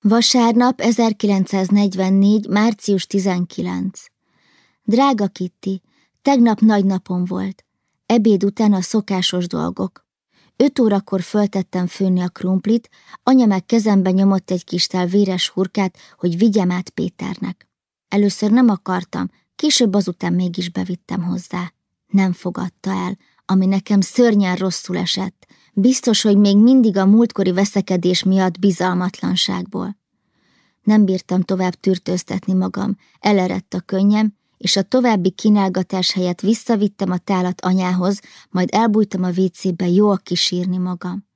Vasárnap 1944. március 19. Drága Kitti, tegnap nagy napom volt. Ebéd után a szokásos dolgok. Öt órakor föltettem főni a krumplit, anya meg kezembe nyomott egy kis tál véres hurkát, hogy vigyem át Péternek. Először nem akartam, később azután mégis bevittem hozzá. Nem fogadta el, ami nekem szörnyen rosszul esett. Biztos, hogy még mindig a múltkori veszekedés miatt bizalmatlanságból. Nem bírtam tovább tűrtőztetni magam, elerett a könnyem, és a további kínálgatás helyett visszavittem a tálat anyához, majd elbújtam a vécébe jól kisírni magam.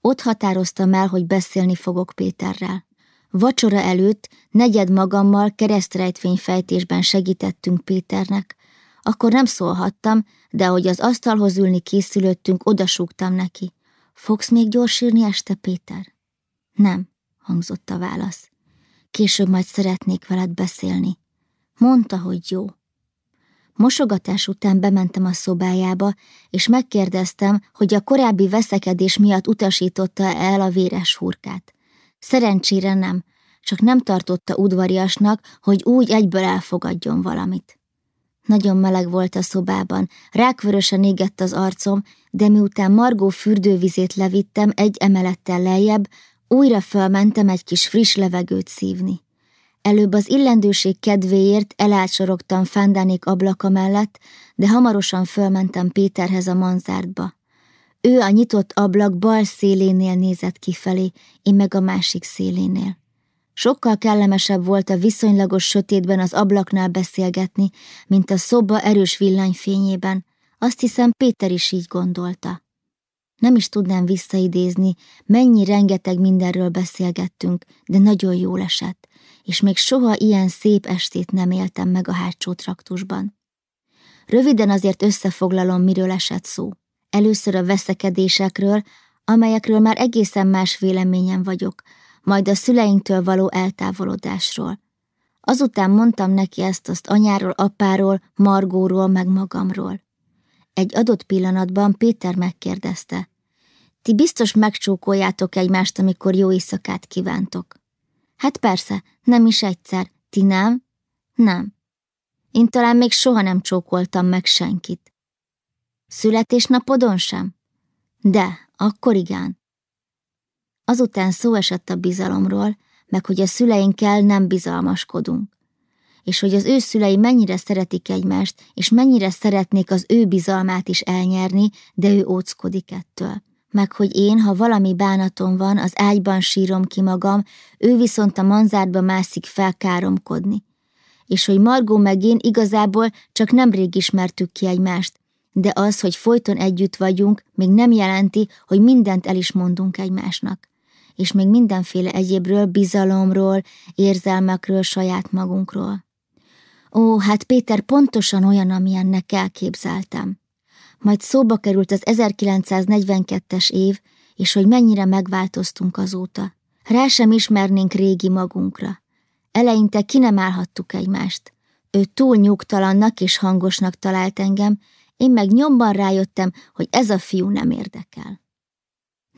Ott határoztam el, hogy beszélni fogok Péterrel. Vacsora előtt negyed magammal keresztrejtvényfejtésben segítettünk Péternek. Akkor nem szólhattam, de ahogy az asztalhoz ülni készülöttünk, odasúgtam neki. Fogsz még gyors írni este, Péter? Nem, hangzott a válasz. Később majd szeretnék veled beszélni. Mondta, hogy jó. Mosogatás után bementem a szobájába, és megkérdeztem, hogy a korábbi veszekedés miatt utasította el a véres hurkát. Szerencsére nem, csak nem tartotta udvariasnak, hogy úgy egyből elfogadjon valamit. Nagyon meleg volt a szobában, rákvörösen égett az arcom, de miután Margó fürdővizét levittem egy emelettel lejjebb, újra fölmentem egy kis friss levegőt szívni. Előbb az illendőség kedvéért elátsorogtam Fándánék ablaka mellett, de hamarosan fölmentem Péterhez a manzártba. Ő a nyitott ablak bal szélénél nézett kifelé, én meg a másik szélénél. Sokkal kellemesebb volt a viszonylagos sötétben az ablaknál beszélgetni, mint a szoba erős villanyfényében. Azt hiszem, Péter is így gondolta. Nem is tudnám visszaidézni, mennyi rengeteg mindenről beszélgettünk, de nagyon jól esett, és még soha ilyen szép estét nem éltem meg a hátsó traktusban. Röviden azért összefoglalom, miről esett szó. Először a veszekedésekről, amelyekről már egészen más véleményen vagyok, majd a szüleinktől való eltávolodásról. Azután mondtam neki ezt-azt anyáról, apáról, Margóról, meg magamról. Egy adott pillanatban Péter megkérdezte. Ti biztos megcsókoljátok egymást, amikor jó éjszakát kívántok. Hát persze, nem is egyszer. Ti nem? Nem. Én talán még soha nem csókoltam meg senkit. Születésnapodon sem? De, akkor igen. Azután szó esett a bizalomról, meg hogy a szüleinkkel nem bizalmaskodunk. És hogy az ő szülei mennyire szeretik egymást, és mennyire szeretnék az ő bizalmát is elnyerni, de ő óckodik ettől. Meg hogy én, ha valami bánatom van, az ágyban sírom ki magam, ő viszont a manzárba mászik fel káromkodni. És hogy Margó meg én igazából csak nemrég ismertük ki egymást, de az, hogy folyton együtt vagyunk, még nem jelenti, hogy mindent el is mondunk egymásnak és még mindenféle egyébről, bizalomról, érzelmekről, saját magunkról. Ó, hát Péter pontosan olyan, amilyennek elképzeltem. Majd szóba került az 1942-es év, és hogy mennyire megváltoztunk azóta. Rá sem ismernénk régi magunkra. Eleinte ki nem állhattuk egymást. Ő túl nyugtalannak és hangosnak talált engem, én meg nyomban rájöttem, hogy ez a fiú nem érdekel.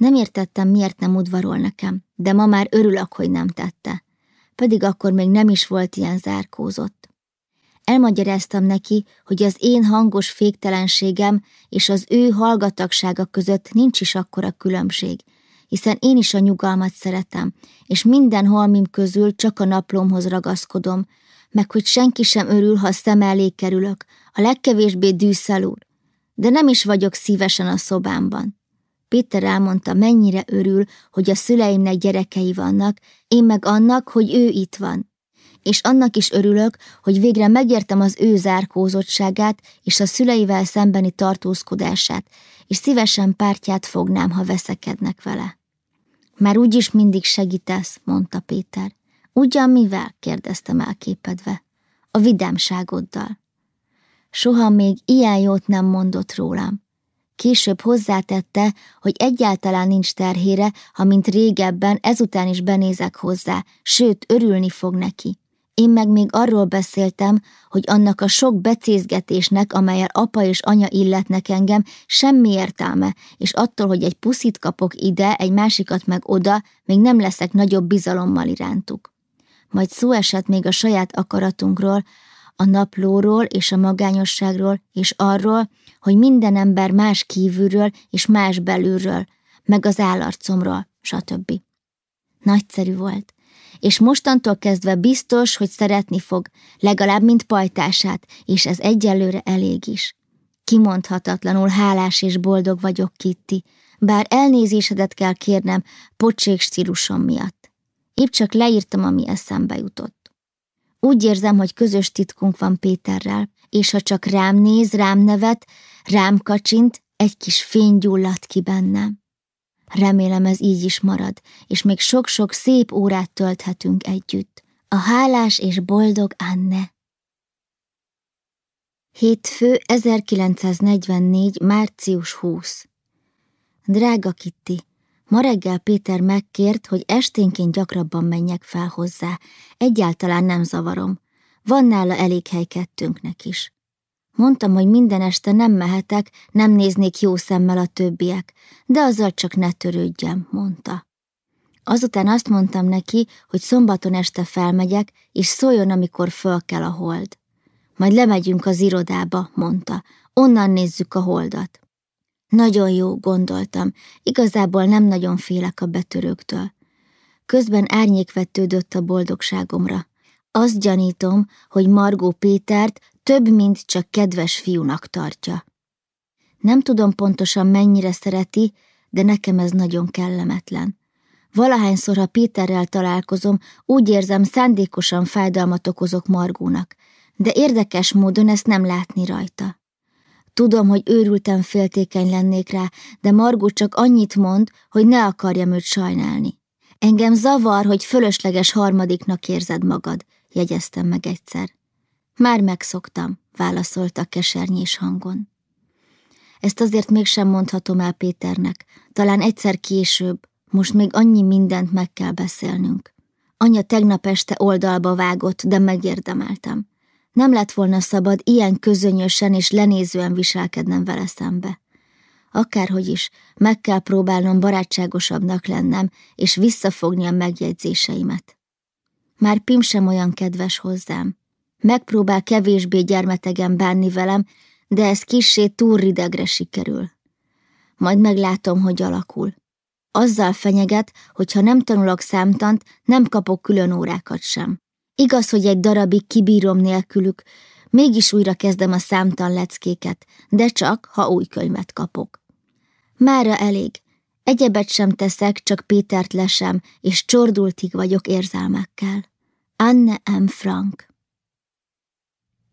Nem értettem, miért nem udvarol nekem, de ma már örülök, hogy nem tette. Pedig akkor még nem is volt ilyen zárkózott. Elmagyaráztam neki, hogy az én hangos féktelenségem és az ő hallgatagsága között nincs is akkora különbség, hiszen én is a nyugalmat szeretem, és minden holmim közül csak a naplomhoz ragaszkodom, meg hogy senki sem örül, ha szem elé kerülök, a legkevésbé dűszelúr, de nem is vagyok szívesen a szobámban. Péter elmondta, mennyire örül, hogy a szüleimnek gyerekei vannak, én meg annak, hogy ő itt van. És annak is örülök, hogy végre megértem az ő zárkózottságát és a szüleivel szembeni tartózkodását, és szívesen pártját fognám, ha veszekednek vele. Már úgyis mindig segítesz, mondta Péter. Ugyan mivel? kérdeztem elképedve. A vidámságoddal. Soha még ilyen jót nem mondott rólam. Később hozzátette, hogy egyáltalán nincs terhére, ha mint régebben ezután is benézek hozzá, sőt, örülni fog neki. Én meg még arról beszéltem, hogy annak a sok becézgetésnek, amelyel apa és anya illetnek engem, semmi értelme, és attól, hogy egy puszit kapok ide, egy másikat meg oda, még nem leszek nagyobb bizalommal irántuk. Majd szó esett még a saját akaratunkról, a naplóról és a magányosságról, és arról, hogy minden ember más kívülről és más belülről, meg az állarcomról, stb. Nagyszerű volt és mostantól kezdve biztos, hogy szeretni fog, legalább mint pajtását, és ez egyelőre elég is. Kimondhatatlanul hálás és boldog vagyok, Kitty, bár elnézésedet kell kérnem pocsék stílusom miatt. Épp csak leírtam, ami eszembe jutott. Úgy érzem, hogy közös titkunk van Péterrel, és ha csak rám néz, rám nevet, rám kacsint, egy kis fény gyulladt ki bennem. Remélem ez így is marad, és még sok-sok szép órát tölthetünk együtt. A hálás és boldog Anne. Hétfő 1944. március 20. Drága Kitty, ma reggel Péter megkért, hogy esténként gyakrabban menjek fel hozzá. Egyáltalán nem zavarom. Van nála elég hely kettőnknek is. Mondtam, hogy minden este nem mehetek, nem néznék jó szemmel a többiek, de azzal csak ne törődjem, mondta. Azután azt mondtam neki, hogy szombaton este felmegyek, és szóljon, amikor föl kell a hold. Majd lemegyünk az irodába, mondta. Onnan nézzük a holdat. Nagyon jó, gondoltam. Igazából nem nagyon félek a betörőktől. Közben árnyék vetődött a boldogságomra. Azt gyanítom, hogy Margó Pétert több, mint csak kedves fiúnak tartja. Nem tudom pontosan mennyire szereti, de nekem ez nagyon kellemetlen. Valahányszor, ha Péterrel találkozom, úgy érzem, szándékosan fájdalmat okozok Margónak, de érdekes módon ezt nem látni rajta. Tudom, hogy őrültem féltékeny lennék rá, de Margó csak annyit mond, hogy ne akarjam őt sajnálni. Engem zavar, hogy fölösleges harmadiknak érzed magad, jegyeztem meg egyszer. Már megszoktam, válaszolta kesernyés hangon. Ezt azért mégsem mondhatom el Péternek, talán egyszer később, most még annyi mindent meg kell beszélnünk. Anya tegnap este oldalba vágott, de megérdemeltem. Nem lett volna szabad ilyen közönyösen és lenézően viselkednem vele szembe. Akárhogy is, meg kell próbálnom barátságosabbnak lennem, és visszafogni a megjegyzéseimet. Már Pim sem olyan kedves hozzám. Megpróbál kevésbé gyermetegen bánni velem, de ez kissé túl ridegre sikerül. Majd meglátom, hogy alakul. Azzal fenyeget, hogy ha nem tanulok számtant, nem kapok külön órákat sem. Igaz, hogy egy darabig kibírom nélkülük, mégis újra kezdem a számtan leckéket, de csak, ha új könyvet kapok. Mára elég. Egyebet sem teszek, csak Pétert lesem, és csordultig vagyok érzelmekkel. Anne M. Frank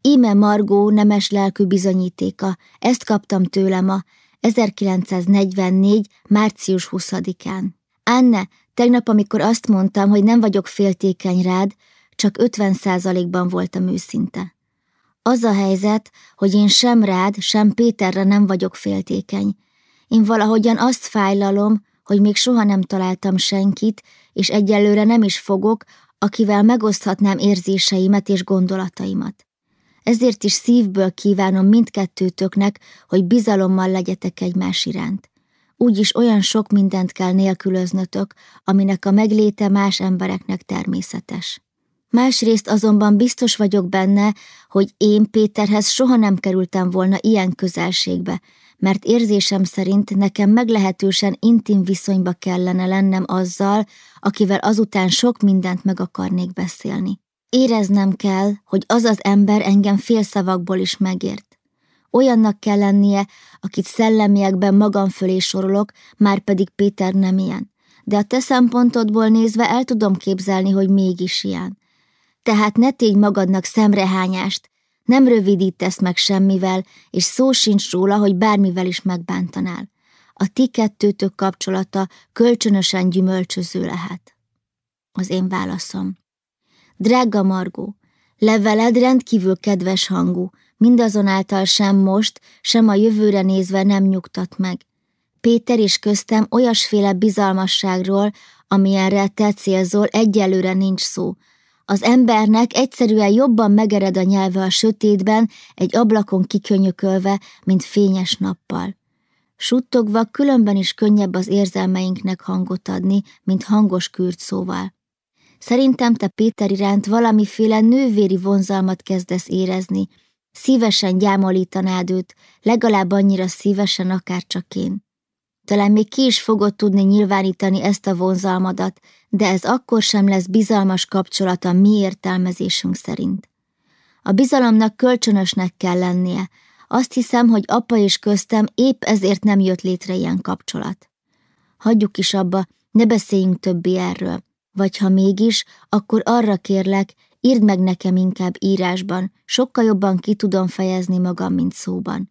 Íme Margó nemes lelkű bizonyítéka, ezt kaptam tőle ma, 1944. március 20-án. Anne, tegnap, amikor azt mondtam, hogy nem vagyok féltékeny rád, csak 50 százalékban voltam őszinte. Az a helyzet, hogy én sem rád, sem Péterre nem vagyok féltékeny. Én valahogyan azt fájlalom, hogy még soha nem találtam senkit, és egyelőre nem is fogok, akivel megoszthatnám érzéseimet és gondolataimat. Ezért is szívből kívánom mindkettőtöknek, hogy bizalommal legyetek egymás iránt. Úgyis olyan sok mindent kell nélkülöznötök, aminek a megléte más embereknek természetes. Másrészt azonban biztos vagyok benne, hogy én Péterhez soha nem kerültem volna ilyen közelségbe, mert érzésem szerint nekem meglehetősen intim viszonyba kellene lennem azzal, akivel azután sok mindent meg akarnék beszélni. Éreznem kell, hogy az az ember engem félszavakból is megért. Olyannak kell lennie, akit szellemiekben magam fölé sorolok, már pedig Péter nem ilyen. De a te szempontodból nézve el tudom képzelni, hogy mégis ilyen. Tehát ne tégy magadnak szemrehányást, nem rövidítesz meg semmivel, és szó sincs róla, hogy bármivel is megbántanál. A ti kettőtök kapcsolata kölcsönösen gyümölcsöző lehet. Az én válaszom. Drága Margó, leveled rendkívül kedves hangú, mindazonáltal sem most, sem a jövőre nézve nem nyugtat meg. Péter és köztem olyasféle bizalmasságról, amilyenre te célzol, egyelőre nincs szó. Az embernek egyszerűen jobban megered a nyelve a sötétben, egy ablakon kikönyökölve, mint fényes nappal. Suttogva különben is könnyebb az érzelmeinknek hangot adni, mint hangos kürt szóval. Szerintem te Péter iránt valamiféle nővéri vonzalmat kezdesz érezni. Szívesen gyámolítanád őt, legalább annyira szívesen, akár csak én. Talán még ki is fogod tudni nyilvánítani ezt a vonzalmadat, de ez akkor sem lesz bizalmas kapcsolat a mi értelmezésünk szerint. A bizalomnak kölcsönösnek kell lennie. Azt hiszem, hogy apa és köztem épp ezért nem jött létre ilyen kapcsolat. Hagyjuk is abba, ne beszéljünk többé erről. Vagy ha mégis, akkor arra kérlek, írd meg nekem inkább írásban, sokkal jobban ki tudom fejezni magam, mint szóban.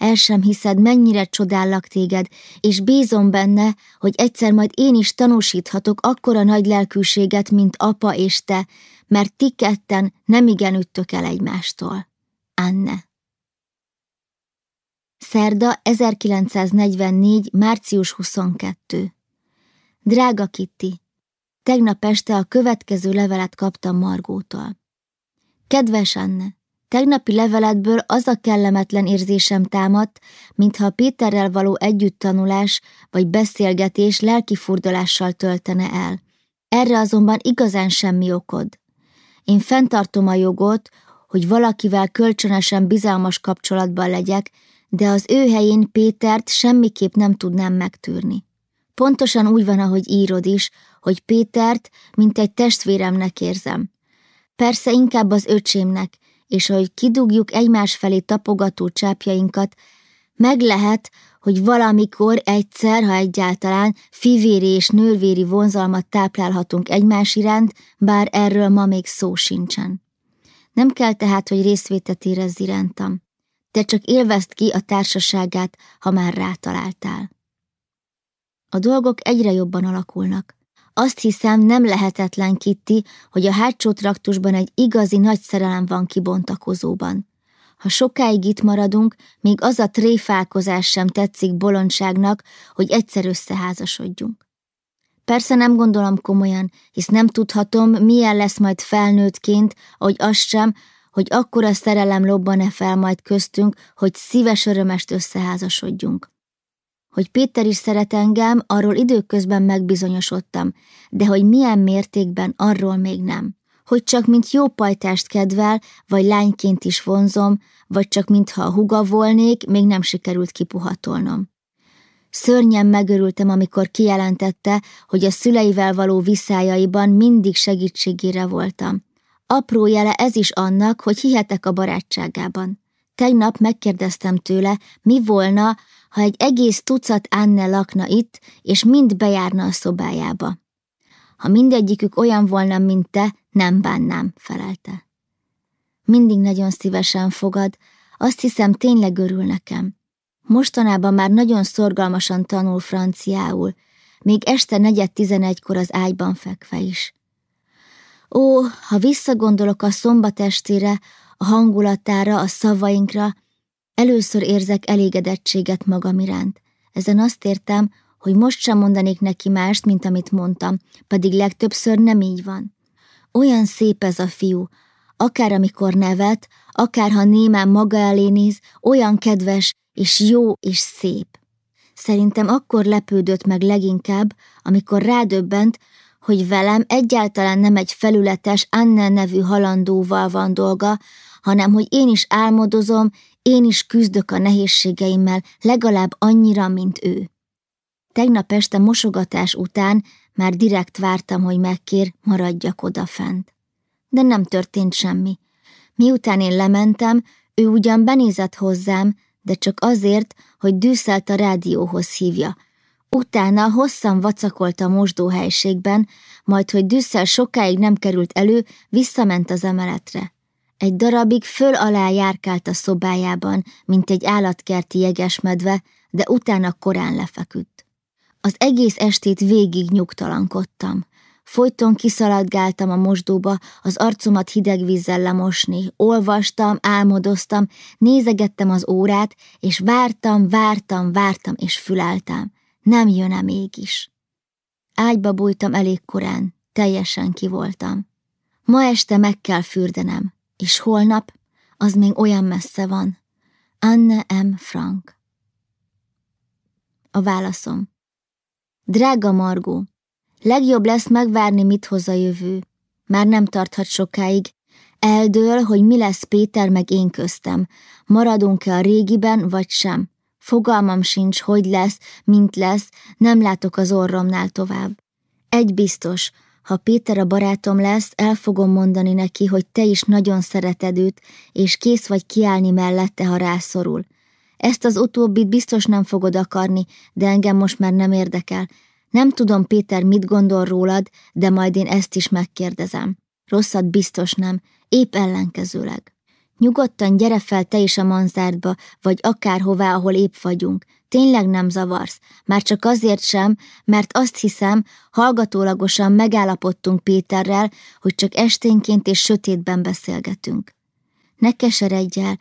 El sem hiszed, mennyire csodállak téged, és bízom benne, hogy egyszer majd én is tanúsíthatok akkora nagy lelkűséget, mint apa és te, mert ti ketten nem igen üttök el egymástól. Anne Szerda 1944. március 22 Drága Kitty, Tegnap este a következő levelet kaptam Margótól. Kedves Anne, tegnapi leveletből az a kellemetlen érzésem támadt, mintha a Péterrel való együttanulás vagy beszélgetés lelki furdalással töltene el. Erre azonban igazán semmi okod. Én fenntartom a jogot, hogy valakivel kölcsönösen bizalmas kapcsolatban legyek, de az ő helyén Pétert semmiképp nem tudnám megtűrni. Pontosan úgy van, ahogy írod is, hogy Pétert, mint egy testvéremnek érzem. Persze inkább az öcsémnek, és ahogy kidugjuk egymás felé tapogató csápjainkat, meg lehet, hogy valamikor egyszer, ha egyáltalán, fivéri és nővéri vonzalmat táplálhatunk egymás iránt, bár erről ma még szó sincsen. Nem kell tehát, hogy részvétet érezz irántam. Te csak élvezd ki a társaságát, ha már rátaláltál. A dolgok egyre jobban alakulnak. Azt hiszem, nem lehetetlen, Kitty, hogy a hátsó traktusban egy igazi nagy szerelem van kibontakozóban. Ha sokáig itt maradunk, még az a tréfálkozás sem tetszik bolondságnak, hogy egyszer összeházasodjunk. Persze nem gondolom komolyan, hisz nem tudhatom, milyen lesz majd felnőttként, ahogy az sem, hogy akkora szerelem lobban-e fel majd köztünk, hogy szíves örömest összeházasodjunk. Hogy Péter is szeret engem, arról időközben megbizonyosodtam, de hogy milyen mértékben, arról még nem. Hogy csak mint jó pajtást kedvel, vagy lányként is vonzom, vagy csak mintha a huga volnék, még nem sikerült kipuhatolnom. Szörnyen megörültem, amikor kijelentette, hogy a szüleivel való viszájaiban mindig segítségére voltam. Apró jele ez is annak, hogy hihetek a barátságában. Tegnap megkérdeztem tőle, mi volna, ha egy egész tucat Anne lakna itt, és mind bejárna a szobájába. Ha mindegyikük olyan volna, mint te, nem bánnám, felelte. Mindig nagyon szívesen fogad, azt hiszem tényleg örül nekem. Mostanában már nagyon szorgalmasan tanul franciául, még este negyed tizenegykor az ágyban fekve is. Ó, ha visszagondolok a szombatestére, a hangulatára, a szavainkra, Először érzek elégedettséget magam iránt. Ezen azt értem, hogy most sem mondanék neki mást, mint amit mondtam, pedig legtöbbször nem így van. Olyan szép ez a fiú, akár amikor nevet, akár ha némán maga elé néz, olyan kedves és jó és szép. Szerintem akkor lepődött meg leginkább, amikor rádöbbent, hogy velem egyáltalán nem egy felületes Anne nevű halandóval van dolga, hanem hogy én is álmodozom, én is küzdök a nehézségeimmel legalább annyira, mint ő. Tegnap este mosogatás után már direkt vártam, hogy megkér, maradjak odafent. De nem történt semmi. Miután én lementem, ő ugyan benézett hozzám, de csak azért, hogy dűszelt a rádióhoz hívja. Utána hosszan vacakolt a mosdóhelységben, majd, hogy dűszel sokáig nem került elő, visszament az emeletre. Egy darabig föl alá járkált a szobájában, mint egy állatkerti jegesmedve, de utána korán lefeküdt. Az egész estét végig nyugtalankodtam. Folyton kiszaladgáltam a mosdóba, az arcomat hideg vízzel lemosni, olvastam, álmodoztam, nézegettem az órát, és vártam, vártam, vártam, és füláltam. Nem jön-e mégis? Ágyba bújtam elég korán, teljesen kivoltam. Ma este meg kell fürdenem, és holnap az még olyan messze van. Anne M. Frank. A válaszom. Drága Margó, legjobb lesz megvárni, mit hoz a jövő. Már nem tarthat sokáig. Eldől, hogy mi lesz Péter meg én köztem. Maradunk-e a régiben, vagy sem. Fogalmam sincs, hogy lesz, mint lesz, nem látok az orromnál tovább. Egy biztos, ha Péter a barátom lesz, el fogom mondani neki, hogy te is nagyon szereted őt, és kész vagy kiállni mellette, ha rászorul. Ezt az utóbbit biztos nem fogod akarni, de engem most már nem érdekel. Nem tudom, Péter, mit gondol rólad, de majd én ezt is megkérdezem. Rosszat biztos nem, épp ellenkezőleg. Nyugodtan gyere fel te is a manzárdba, vagy akárhová, ahol épp vagyunk. Tényleg nem zavarsz, már csak azért sem, mert azt hiszem, hallgatólagosan megállapodtunk Péterrel, hogy csak esténként és sötétben beszélgetünk. Ne keseredj el,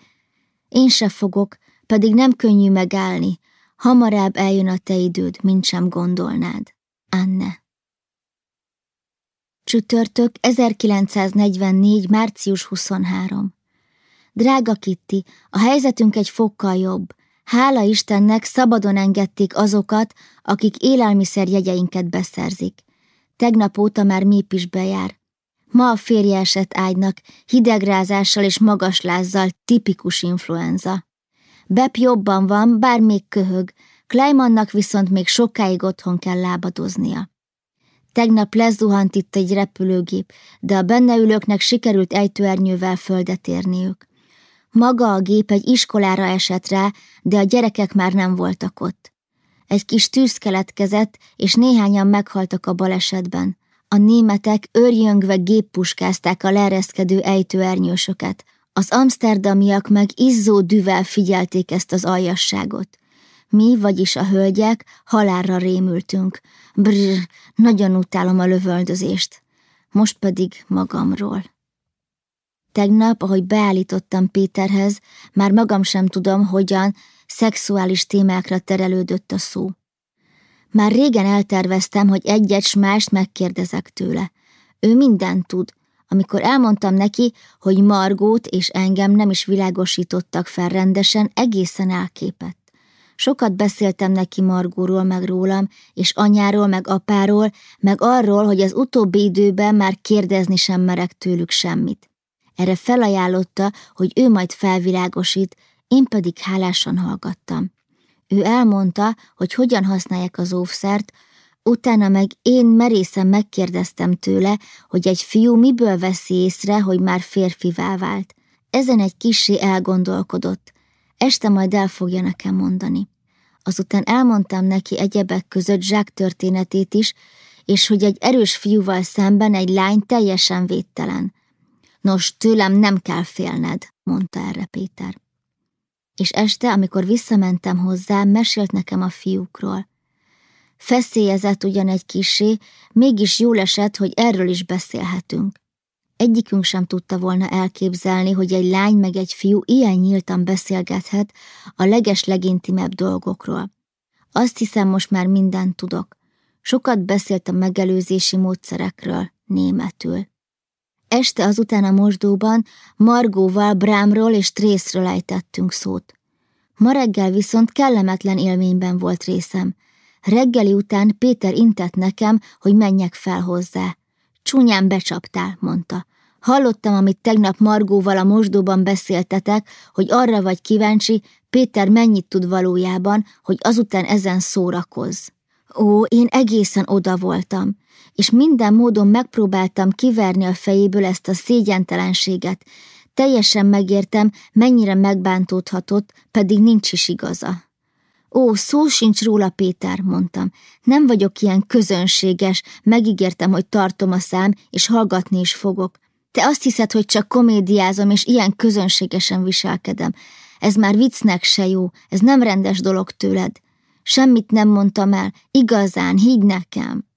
én se fogok, pedig nem könnyű megállni, hamarabb eljön a te időd, mint sem gondolnád. Anne. Csütörtök 1944. március 23. Drága Kitti, a helyzetünk egy fokkal jobb. Hála Istennek szabadon engedték azokat, akik élelmiszerjegyeinket beszerzik. Tegnap óta már mép is bejár. Ma a férje esett ágynak, hidegrázással és magaslázzal, tipikus influenza. Bep jobban van, bár még köhög, Kleimannak viszont még sokáig otthon kell lábadoznia. Tegnap lezuhant itt egy repülőgép, de a benne ülőknek sikerült ejtőernyővel földet érniük. Maga a gép egy iskolára esett rá, de a gyerekek már nem voltak ott. Egy kis tűz keletkezett, és néhányan meghaltak a balesetben. A németek őrjöngve géppuskázták a leereszkedő ejtőernyősöket. Az amsterdamiak meg izzó düvel figyelték ezt az aljasságot. Mi, vagyis a hölgyek, halálra rémültünk. Brrr, nagyon utálom a lövöldözést. Most pedig magamról. Tegnap, ahogy beállítottam Péterhez, már magam sem tudom, hogyan szexuális témákra terelődött a szó. Már régen elterveztem, hogy egyet mást megkérdezek tőle. Ő mindent tud. Amikor elmondtam neki, hogy Margót és engem nem is világosítottak fel rendesen, egészen elképett. Sokat beszéltem neki Margóról, meg rólam, és anyáról, meg apáról, meg arról, hogy az utóbbi időben már kérdezni sem merek tőlük semmit. Erre felajánlotta, hogy ő majd felvilágosít, én pedig hálásan hallgattam. Ő elmondta, hogy hogyan használják az óvszert, utána meg én merészen megkérdeztem tőle, hogy egy fiú miből veszi észre, hogy már férfivá vált. Ezen egy kisé elgondolkodott. Este majd el fogja nekem mondani. Azután elmondtam neki egyebek között Zsák történetét is, és hogy egy erős fiúval szemben egy lány teljesen védtelen. Nos, tőlem nem kell félned, mondta erre Péter. És este, amikor visszamentem hozzá, mesélt nekem a fiúkról. Feszélyezett ugyan egy kisé, mégis jól esett, hogy erről is beszélhetünk. Egyikünk sem tudta volna elképzelni, hogy egy lány meg egy fiú ilyen nyíltan beszélgethet a leges legintimebb dolgokról. Azt hiszem, most már mindent tudok. Sokat beszélt a megelőzési módszerekről, németül. Este azután a mosdóban Margóval Brámról és Trészről ejtettünk szót. Ma reggel viszont kellemetlen élményben volt részem. Reggeli után Péter intett nekem, hogy menjek fel hozzá. Csúnyán becsaptál, mondta. Hallottam, amit tegnap Margóval a mosdóban beszéltetek, hogy arra vagy kíváncsi, Péter mennyit tud valójában, hogy azután ezen szórakoz. Ó, én egészen oda voltam és minden módon megpróbáltam kiverni a fejéből ezt a szégyentelenséget. Teljesen megértem, mennyire megbántódhatott, pedig nincs is igaza. Ó, szó sincs róla, Péter, mondtam. Nem vagyok ilyen közönséges, megígértem, hogy tartom a szám, és hallgatni is fogok. Te azt hiszed, hogy csak komédiázom, és ilyen közönségesen viselkedem. Ez már viccnek se jó, ez nem rendes dolog tőled. Semmit nem mondtam el, igazán, higgy nekem.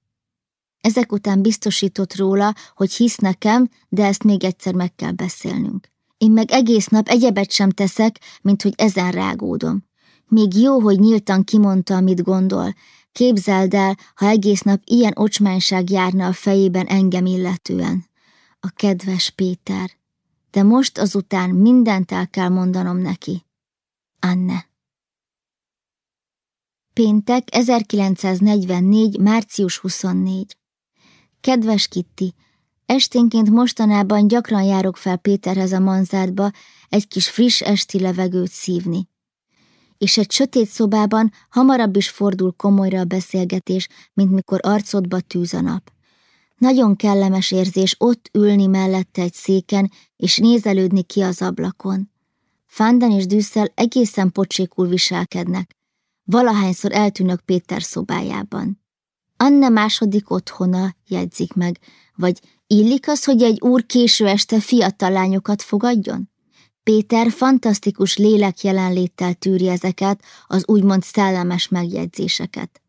Ezek után biztosított róla, hogy hisz nekem, de ezt még egyszer meg kell beszélnünk. Én meg egész nap egyebet sem teszek, mint hogy ezen rágódom. Még jó, hogy nyíltan kimondta, amit gondol. Képzeld el, ha egész nap ilyen ocsmányság járna a fejében engem illetően. a kedves Péter, de most azután mindent el kell mondanom neki. Anne. Péntek 1944. március 24. Kedves Kitti, esténként mostanában gyakran járok fel Péterhez a manzárba egy kis friss esti levegőt szívni. És egy sötét szobában hamarabb is fordul komolyra a beszélgetés, mint mikor arcodba tűz a nap. Nagyon kellemes érzés ott ülni mellette egy széken, és nézelődni ki az ablakon. Fándan és Düsszel egészen pocsékul viselkednek. Valahányszor eltűnök Péter szobájában. Anne második otthona, jegyzik meg, vagy illik az, hogy egy úr késő este fiatal lányokat fogadjon? Péter fantasztikus lélek jelenléttel tűri ezeket, az úgymond szellemes megjegyzéseket.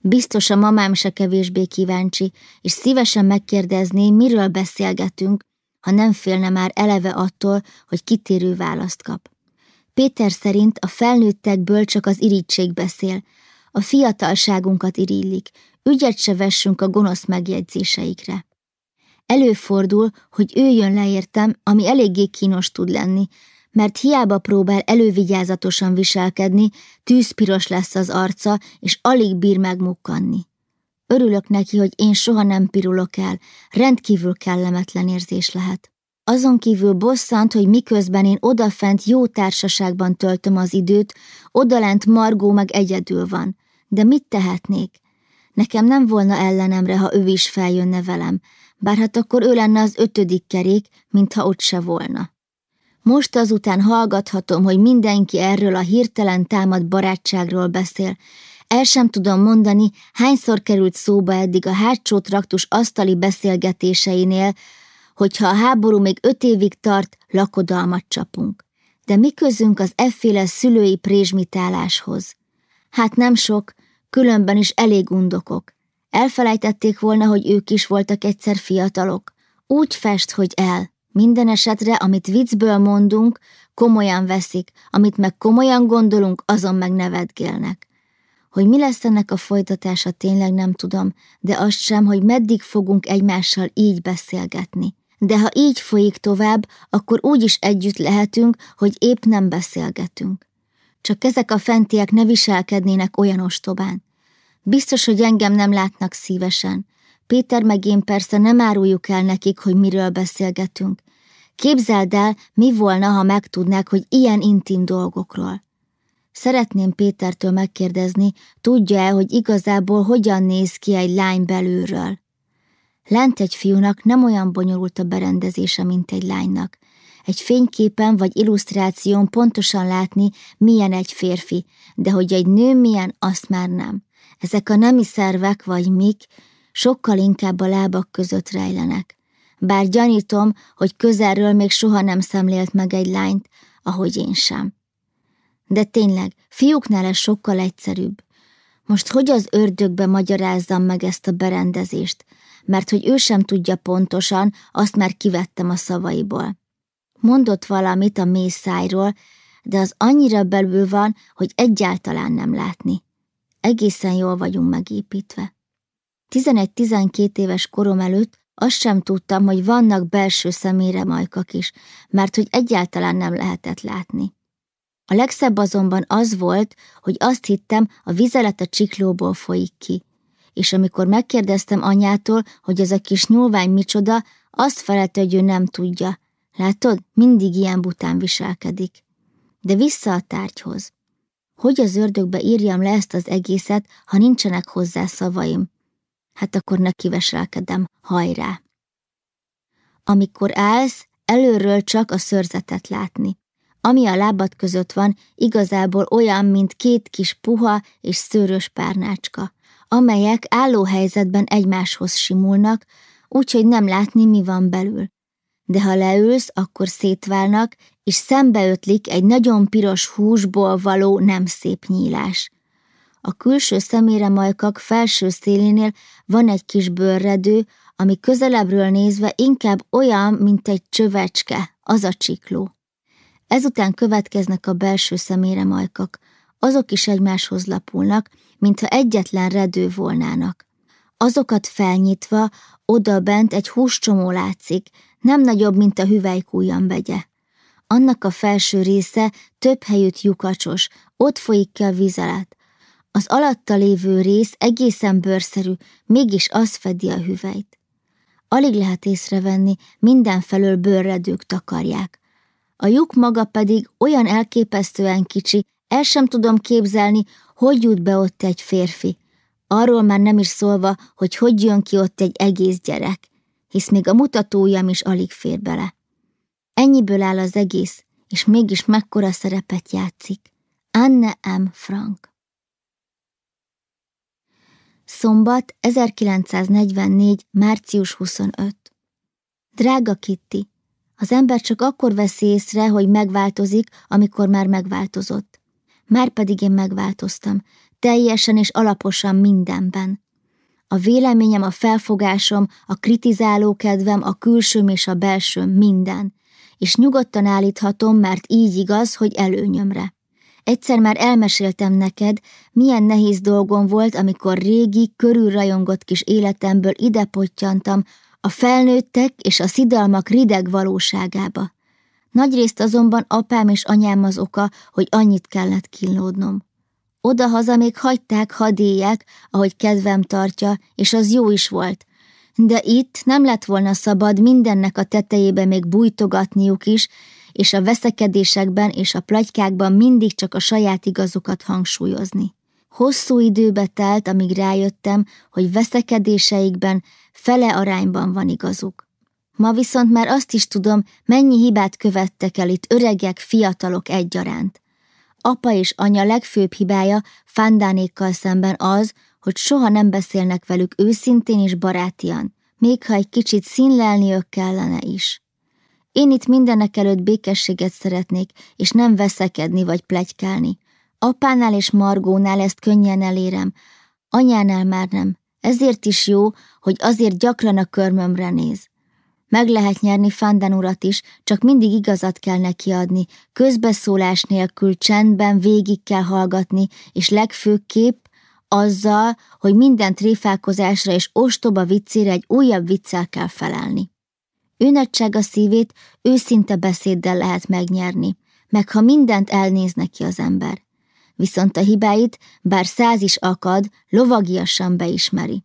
Biztos a mamám se kevésbé kíváncsi, és szívesen megkérdezné, miről beszélgetünk, ha nem félne már eleve attól, hogy kitérő választ kap. Péter szerint a felnőttekből csak az irítség beszél, a fiatalságunkat irillik, ügyet se vessünk a gonosz megjegyzéseikre. Előfordul, hogy ő jön le értem, ami eléggé kínos tud lenni, mert hiába próbál elővigyázatosan viselkedni, tűzpiros lesz az arca, és alig bír megmukkanni. Örülök neki, hogy én soha nem pirulok el, rendkívül kellemetlen érzés lehet. Azon kívül bosszant, hogy miközben én odafent jó társaságban töltöm az időt, odalent Margó meg egyedül van. De mit tehetnék? Nekem nem volna ellenemre, ha ő is feljönne velem, bár hát akkor ő lenne az ötödik kerék, mintha ott se volna. Most azután hallgathatom, hogy mindenki erről a hirtelen támad barátságról beszél. El sem tudom mondani, hányszor került szóba eddig a hátsó traktus asztali beszélgetéseinél, hogyha a háború még öt évig tart, lakodalmat csapunk. De mi közünk az efféle szülői prézsmitáláshoz? Hát nem sok, különben is elég undokok. Elfelejtették volna, hogy ők is voltak egyszer fiatalok. Úgy fest, hogy el. Minden esetre, amit viccből mondunk, komolyan veszik, amit meg komolyan gondolunk, azon meg nevetgélnek. Hogy mi lesz ennek a folytatása, tényleg nem tudom, de azt sem, hogy meddig fogunk egymással így beszélgetni. De ha így folyik tovább, akkor úgy is együtt lehetünk, hogy épp nem beszélgetünk. Csak ezek a fentiek ne viselkednének olyan ostobán. Biztos, hogy engem nem látnak szívesen. Péter meg én persze nem áruljuk el nekik, hogy miről beszélgetünk. Képzeld el, mi volna, ha megtudnák, hogy ilyen intim dolgokról. Szeretném Pétertől megkérdezni, tudja-e, hogy igazából hogyan néz ki egy lány belülről. Lent egy fiúnak nem olyan bonyolult a berendezése, mint egy lánynak. Egy fényképen vagy illusztráción pontosan látni, milyen egy férfi, de hogy egy nő milyen, azt már nem. Ezek a nemi szervek vagy mik sokkal inkább a lábak között rejlenek. Bár gyanítom, hogy közelről még soha nem szemlélt meg egy lányt, ahogy én sem. De tényleg, fiúknál ez sokkal egyszerűbb. Most hogy az ördögbe magyarázzam meg ezt a berendezést, mert hogy ő sem tudja pontosan, azt már kivettem a szavaiból. Mondott valamit a mély szájról, de az annyira belül van, hogy egyáltalán nem látni. Egészen jól vagyunk megépítve. 11-12 éves korom előtt azt sem tudtam, hogy vannak belső szemére majkak is, mert hogy egyáltalán nem lehetett látni. A legszebb azonban az volt, hogy azt hittem, a vizelet a csiklóból folyik ki, és amikor megkérdeztem anyától, hogy ez a kis nyúlvány micsoda, azt felelte, hogy ő nem tudja. Látod, mindig ilyen bután viselkedik. De vissza a tárgyhoz. Hogy az ördögbe írjam le ezt az egészet, ha nincsenek hozzá szavaim? Hát akkor nekiveselkedem, hajrá! Amikor állsz, előről csak a szörzetet látni. Ami a lábad között van, igazából olyan, mint két kis puha és szőrös párnácska, amelyek álló helyzetben egymáshoz simulnak, úgyhogy nem látni, mi van belül. De ha leülsz, akkor szétválnak, és szembeötlik egy nagyon piros húsból való nem szép nyílás. A külső szemére majkak felső szélénél van egy kis bőrredő, ami közelebbről nézve inkább olyan, mint egy csövecske, az a csikló. Ezután következnek a belső szemére majkak, azok is egymáshoz lapulnak, mintha egyetlen redő volnának. Azokat felnyitva, oda bent egy húscsomó látszik, nem nagyobb, mint a hüvelykújjam begye. Annak a felső része több helyütt lyukacsos, ott folyik ki a vizelet. Az alatta lévő rész egészen bőrszerű, mégis az fedi a hüvelyt. Alig lehet észrevenni, mindenfelől bőrredők takarják. A lyuk maga pedig olyan elképesztően kicsi, el sem tudom képzelni, hogy jut be ott egy férfi. Arról már nem is szólva, hogy hogy jön ki ott egy egész gyerek, hisz még a mutatójam is alig fér bele. Ennyiből áll az egész, és mégis mekkora szerepet játszik. Anne M. Frank Szombat, 1944. március 25 Drága Kitty, az ember csak akkor veszi észre, hogy megváltozik, amikor már megváltozott. Márpedig én megváltoztam, teljesen és alaposan mindenben. A véleményem, a felfogásom, a kritizáló kedvem, a külsőm és a belsőm minden, és nyugodtan állíthatom, mert így igaz, hogy előnyömre. Egyszer már elmeséltem neked, milyen nehéz dolgom volt, amikor régi, körülrajongott kis életemből ide pottyantam a felnőttek és a szidalmak rideg valóságába. Nagyrészt azonban apám és anyám az oka, hogy annyit kellett kínlódnom. Oda-haza még hagyták, hadélyek, ahogy kedvem tartja, és az jó is volt. De itt nem lett volna szabad mindennek a tetejébe még bújtogatniuk is, és a veszekedésekben és a plagykákban mindig csak a saját igazukat hangsúlyozni. Hosszú időbe telt, amíg rájöttem, hogy veszekedéseikben fele arányban van igazuk. Ma viszont már azt is tudom, mennyi hibát követtek el itt öregek, fiatalok egyaránt. Apa és anya legfőbb hibája Fándánékkal szemben az, hogy soha nem beszélnek velük őszintén és barátian, még ha egy kicsit színlelniük kellene is. Én itt mindenek előtt békességet szeretnék, és nem veszekedni vagy plegykálni. Apánál és Margónál ezt könnyen elérem, anyánál már nem. Ezért is jó, hogy azért gyakran a körmömre néz. Meg lehet nyerni Fandan urat is, csak mindig igazat kell neki adni, közbeszólás nélkül csendben végig kell hallgatni, és legfőképp azzal, hogy minden tréfálkozásra és ostoba viccére egy újabb viccel kell felelni. Ő a szívét őszinte beszéddel lehet megnyerni, meg ha mindent elnéz neki az ember. Viszont a hibáit, bár száz is akad, lovagiasan beismeri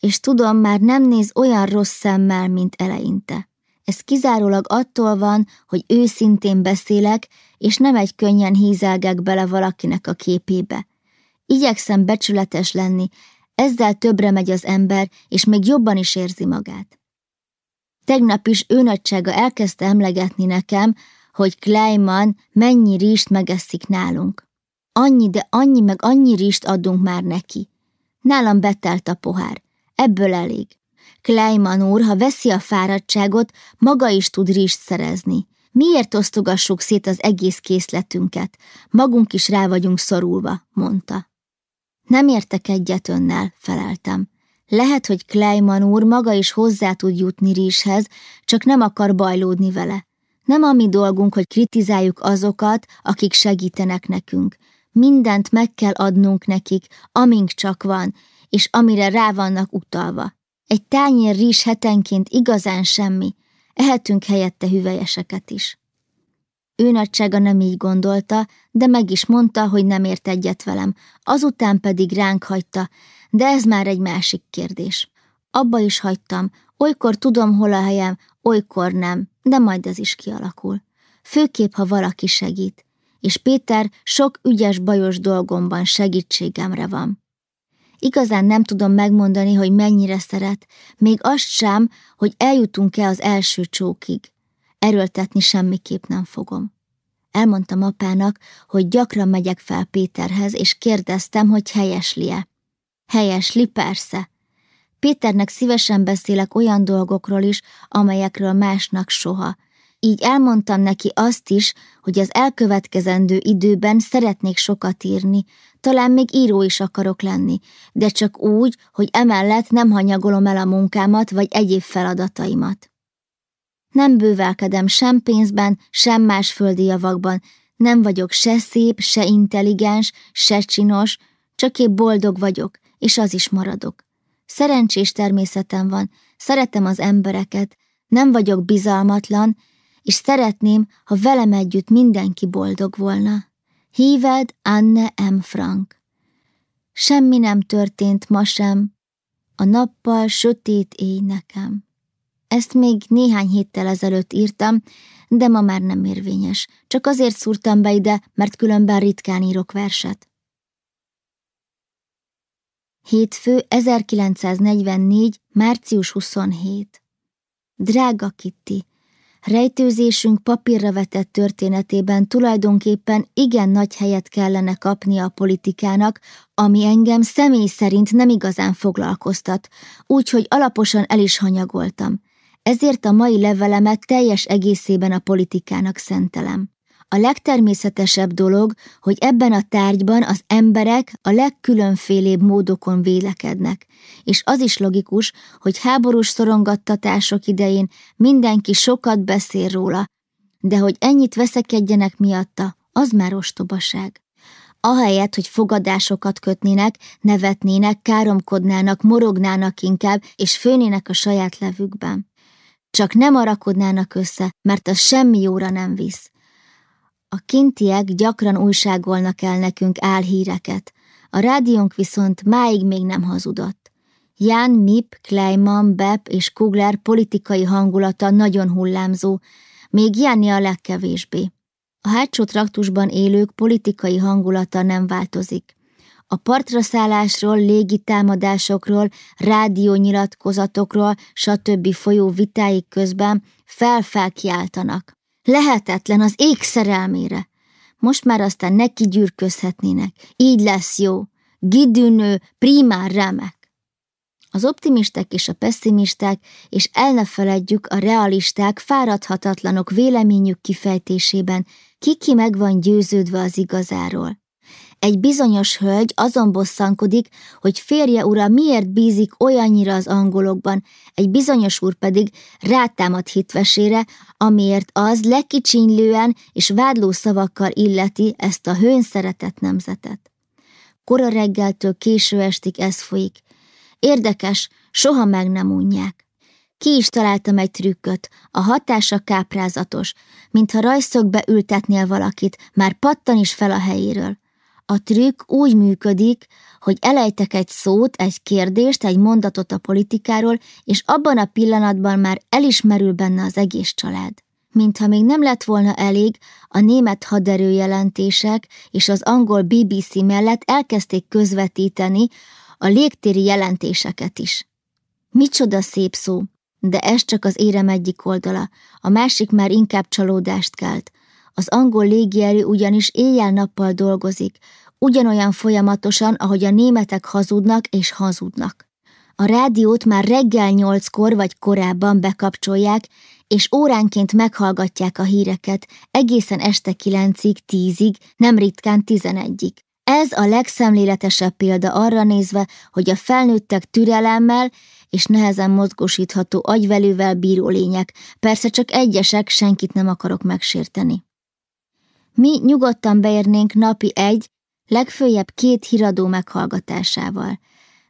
és tudom, már nem néz olyan rossz szemmel, mint eleinte. Ez kizárólag attól van, hogy őszintén beszélek, és nem egy könnyen hízelgek bele valakinek a képébe. Igyekszem becsületes lenni, ezzel többre megy az ember, és még jobban is érzi magát. Tegnap is őnagysága elkezdte emlegetni nekem, hogy Kleiman mennyi rizst megeszik nálunk. Annyi, de annyi meg annyi rizst adunk már neki. Nálam betelt a pohár. Ebből elég. Kleiman úr, ha veszi a fáradtságot, maga is tud rizst szerezni. Miért osztogassuk szét az egész készletünket? Magunk is rá vagyunk szorulva, mondta. Nem értek egyet önnel, feleltem. Lehet, hogy Kleiman úr maga is hozzá tud jutni rizshez, csak nem akar bajlódni vele. Nem a mi dolgunk, hogy kritizáljuk azokat, akik segítenek nekünk. Mindent meg kell adnunk nekik, amink csak van, és amire rá vannak utalva. Egy tányér rizs hetenként igazán semmi, ehetünk helyette hüvelyeseket is. Ő nagysága nem így gondolta, de meg is mondta, hogy nem ért egyet velem, azután pedig ránk hagyta, de ez már egy másik kérdés. Abba is hagytam, olykor tudom, hol a helyem, olykor nem, de majd ez is kialakul. Főképp, ha valaki segít, és Péter sok ügyes bajos dolgomban segítségemre van. Igazán nem tudom megmondani, hogy mennyire szeret, még azt sem, hogy eljutunk-e az első csókig. Erőltetni semmiképp nem fogom. Elmondtam apának, hogy gyakran megyek fel Péterhez, és kérdeztem, hogy helyesli-e. Helyesli, persze. Péternek szívesen beszélek olyan dolgokról is, amelyekről másnak soha, így elmondtam neki azt is, hogy az elkövetkezendő időben szeretnék sokat írni, talán még író is akarok lenni, de csak úgy, hogy emellett nem hanyagolom el a munkámat vagy egyéb feladataimat. Nem bővelkedem sem pénzben, sem más földi javakban, nem vagyok se szép, se intelligens, se csinos, csak épp boldog vagyok, és az is maradok. Szerencsés természetem van, szeretem az embereket, nem vagyok bizalmatlan, és szeretném, ha velem együtt mindenki boldog volna. Híved Anne M. Frank. Semmi nem történt ma sem, a nappal sötét éj nekem. Ezt még néhány héttel ezelőtt írtam, de ma már nem érvényes. Csak azért szúrtam be ide, mert különben ritkán írok verset. Hétfő 1944. március 27. Drága Kitty, rejtőzésünk papírra vetett történetében tulajdonképpen igen nagy helyet kellene kapnia a politikának, ami engem személy szerint nem igazán foglalkoztat, úgyhogy alaposan el is hanyagoltam. Ezért a mai levelemet teljes egészében a politikának szentelem. A legtermészetesebb dolog, hogy ebben a tárgyban az emberek a legkülönfélébb módokon vélekednek, és az is logikus, hogy háborús szorongattatások idején mindenki sokat beszél róla, de hogy ennyit veszekedjenek miatta, az már ostobaság. Ahelyett, hogy fogadásokat kötnének, nevetnének, káromkodnának, morognának inkább, és főnének a saját levükben. Csak nem arakodnának össze, mert az semmi jóra nem visz. A kintiek gyakran újságolnak el nekünk álhíreket, a rádiónk viszont máig még nem hazudott. Jan Mip, Kleiman, Bepp és Kugler politikai hangulata nagyon hullámzó, még Janni a legkevésbé. A hátsó traktusban élők politikai hangulata nem változik. A partra szállásról, légitámadásokról, rádiónyilatkozatokról, stb. folyó vitáik közben felfelkiáltanak. Lehetetlen az ég szerelmére. Most már aztán neki gyűrközhetnének. Így lesz jó. Gidűnő, primár remek. Az optimisták és a pessimisták, és el ne feledjük a realisták fáradhatatlanok véleményük kifejtésében, ki-ki meg van győződve az igazáról. Egy bizonyos hölgy azon bosszankodik, hogy férje ura miért bízik olyannyira az angolokban, egy bizonyos úr pedig rátámad hitvesére, amiért az lekicsinylően és vádló szavakkal illeti ezt a hőn szeretett nemzetet. Kora reggeltől késő estig ez folyik. Érdekes, soha meg nem unják. Ki is találtam egy trükköt, a hatása káprázatos, mintha rajszögbe ültetnél valakit, már pattan is fel a helyéről. A trükk úgy működik, hogy elejtek egy szót, egy kérdést, egy mondatot a politikáról, és abban a pillanatban már elismerül benne az egész család. Mintha még nem lett volna elég, a német haderőjelentések és az angol BBC mellett elkezdték közvetíteni a légtéri jelentéseket is. Micsoda szép szó, de ez csak az érem egyik oldala, a másik már inkább csalódást kelt. Az angol légierő ugyanis éjjel-nappal dolgozik, ugyanolyan folyamatosan, ahogy a németek hazudnak és hazudnak. A rádiót már reggel nyolckor vagy korábban bekapcsolják, és óránként meghallgatják a híreket, egészen este kilencig, tízig, nem ritkán tizenegyig. Ez a legszemléletesebb példa arra nézve, hogy a felnőttek türelemmel és nehezen mozgósítható agyvelővel bíró lények, persze csak egyesek, senkit nem akarok megsérteni. Mi nyugodtan beérnénk napi egy, legfőjebb két híradó meghallgatásával.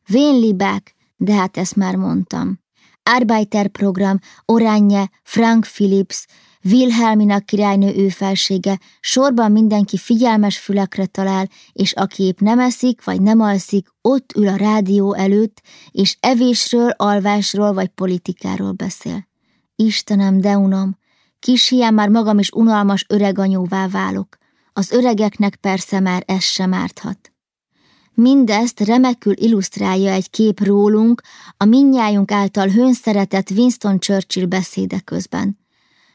Vénlibák, de hát ezt már mondtam. Arbeiter program, Oranje, Frank Philips, Wilhelmina királynő ő felsége, sorban mindenki figyelmes fülekre talál, és aki épp nem eszik vagy nem alszik, ott ül a rádió előtt, és evésről, alvásról vagy politikáról beszél. Istenem, de unom, kis hiány már magam is unalmas öreganyóvá válok. Az öregeknek persze már ez sem árthat. Mindezt remekül illusztrálja egy kép rólunk a minnyájunk által hőnszeretett Winston Churchill beszéde közben.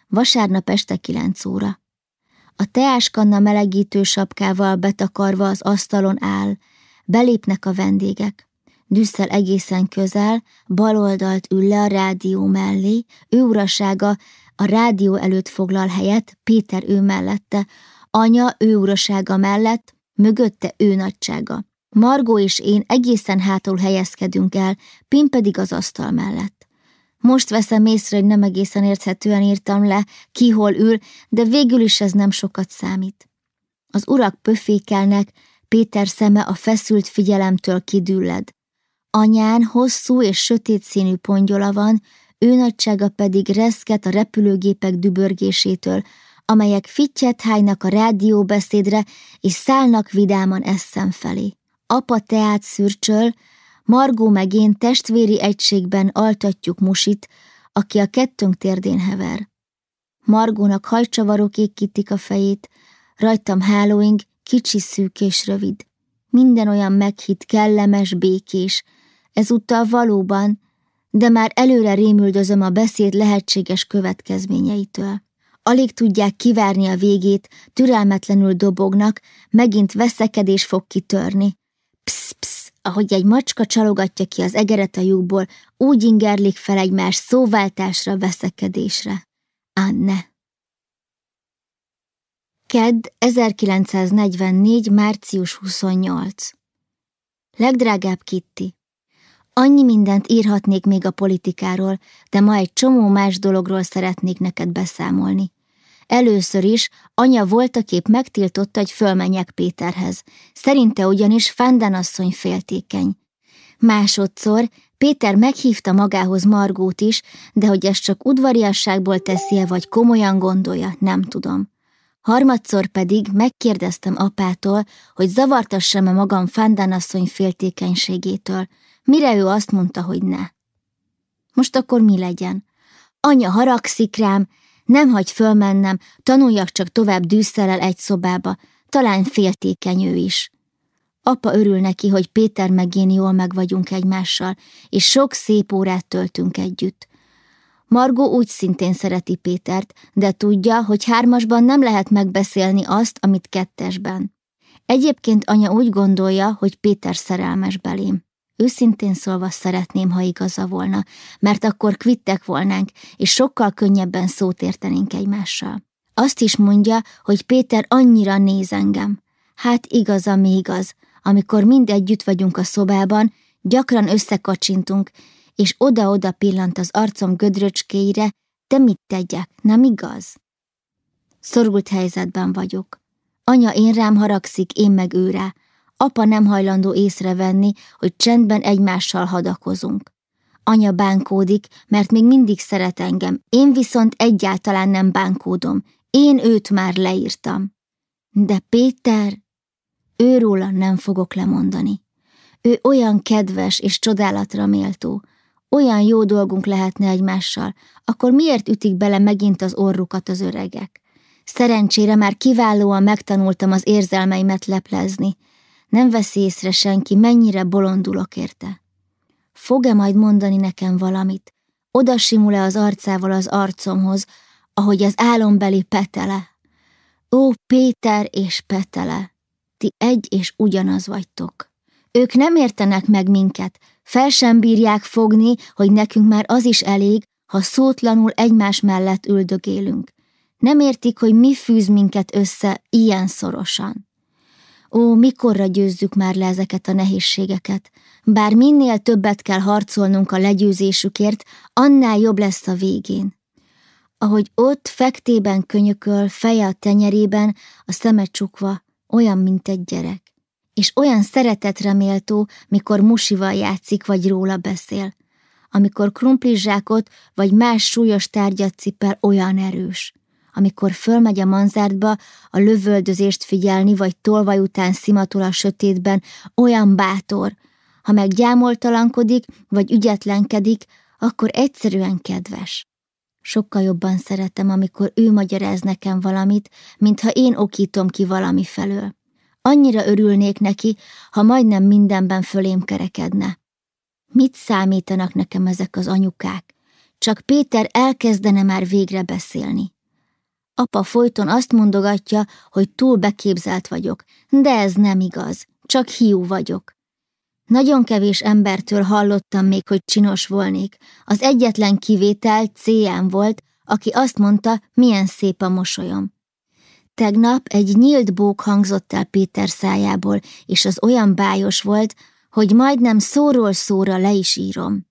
Vasárnap este kilenc óra. A teáskanna melegítő sapkával betakarva az asztalon áll, belépnek a vendégek. Düsszel egészen közel, baloldalt ül le a rádió mellé, ő urasága a rádió előtt foglal helyet, Péter ő mellette, anya ő urasága mellett, mögötte ő nagysága. Margó és én egészen hátul helyezkedünk el, Pim pedig az asztal mellett. Most veszem észre, hogy nem egészen érthetően írtam le, ki hol ül, de végül is ez nem sokat számít. Az urak pöfékelnek, Péter szeme a feszült figyelemtől kidülled. anyán hosszú és sötét színű pongyola van, ő nagysága pedig reszket a repülőgépek dübörgésétől, amelyek fittyet hájnak a rádióbeszédre és szállnak vidáman eszem felé. Apa teát szürcsöl, Margó meg én testvéri egységben altatjuk Musit, aki a kettőnk térdén hever. Margónak hajcsavarok égkítik a fejét, rajtam hálóing, kicsi szűk és rövid. Minden olyan meghitt, kellemes, békés. Ezúttal valóban, de már előre rémüldözöm a beszéd lehetséges következményeitől. Alig tudják kivárni a végét, türelmetlenül dobognak, megint veszekedés fog kitörni. Psz, psz, ahogy egy macska csalogatja ki az egeret a lyukból, úgy ingerlik fel egymás szóváltásra, veszekedésre. Anne. Kedd 1944. március 28. Legdrágább Kitty. Annyi mindent írhatnék még a politikáról, de ma egy csomó más dologról szeretnék neked beszámolni. Először is anya voltaképp megtiltotta, hogy fölmenjek Péterhez. Szerinte ugyanis Fanden asszony féltékeny. Másodszor Péter meghívta magához Margót is, de hogy ezt csak udvariasságból teszi-e, vagy komolyan gondolja, nem tudom. Harmadszor pedig megkérdeztem apától, hogy zavartassam-e magam Fanden asszony féltékenységétől, mire ő azt mondta, hogy ne. Most akkor mi legyen? Anya haragszik rám, nem hagy fölmennem, tanuljak csak tovább dűszelel egy szobába, talán féltékeny ő is. Apa örül neki, hogy Péter meg én jól meg vagyunk egymással, és sok szép órát töltünk együtt. Margó úgy szintén szereti Pétert, de tudja, hogy hármasban nem lehet megbeszélni azt, amit kettesben. Egyébként anya úgy gondolja, hogy Péter szerelmes belém. Őszintén szólva szeretném, ha igaza volna, mert akkor kvittek volnánk, és sokkal könnyebben szót értenénk egymással. Azt is mondja, hogy Péter annyira néz engem. Hát igaz, ami igaz, amikor mind együtt vagyunk a szobában, gyakran összekacsintunk, és oda-oda pillant az arcom gödröcskéire, de mit tegyek, nem igaz? Szorult helyzetben vagyok. Anya én rám haragszik, én meg őrá. Apa nem hajlandó észrevenni, hogy csendben egymással hadakozunk. Anya bánkódik, mert még mindig szeret engem, én viszont egyáltalán nem bánkódom. Én őt már leírtam. De Péter, őróla nem fogok lemondani. Ő olyan kedves és csodálatra méltó, olyan jó dolgunk lehetne egymással, akkor miért ütik bele megint az orrukat az öregek? Szerencsére már kiválóan megtanultam az érzelmeimet leplezni, nem veszi észre senki, mennyire bolondulok érte. Fog-e majd mondani nekem valamit? Oda simul-e az arcával az arcomhoz, ahogy az álombeli petele? Ó, Péter és Petele, ti egy és ugyanaz vagytok. Ők nem értenek meg minket, fel sem bírják fogni, hogy nekünk már az is elég, ha szótlanul egymás mellett üldögélünk. Nem értik, hogy mi fűz minket össze ilyen szorosan. Ó, mikorra győzzük már le ezeket a nehézségeket? Bár minél többet kell harcolnunk a legyőzésükért, annál jobb lesz a végén. Ahogy ott fektében könyököl, feje a tenyerében, a szeme csukva, olyan, mint egy gyerek. És olyan szeretetre méltó, mikor musival játszik, vagy róla beszél. Amikor krumplizsákot, vagy más súlyos tárgyat cipel, olyan erős amikor fölmegy a manzártba a lövöldözést figyelni, vagy tolvaj után szimatol a sötétben, olyan bátor. Ha meg gyámoltalankodik, vagy ügyetlenkedik, akkor egyszerűen kedves. Sokkal jobban szeretem, amikor ő magyaráz nekem valamit, mintha én okítom ki valami felől. Annyira örülnék neki, ha majdnem mindenben fölém kerekedne. Mit számítanak nekem ezek az anyukák? Csak Péter elkezdene már végre beszélni. Apa folyton azt mondogatja, hogy túl beképzelt vagyok, de ez nem igaz, csak hiú vagyok. Nagyon kevés embertől hallottam még, hogy csinos volnék. Az egyetlen kivétel CM volt, aki azt mondta, milyen szép a mosolyom. Tegnap egy nyílt bók hangzott el Péter szájából, és az olyan bájos volt, hogy majdnem szóról szóra le is írom.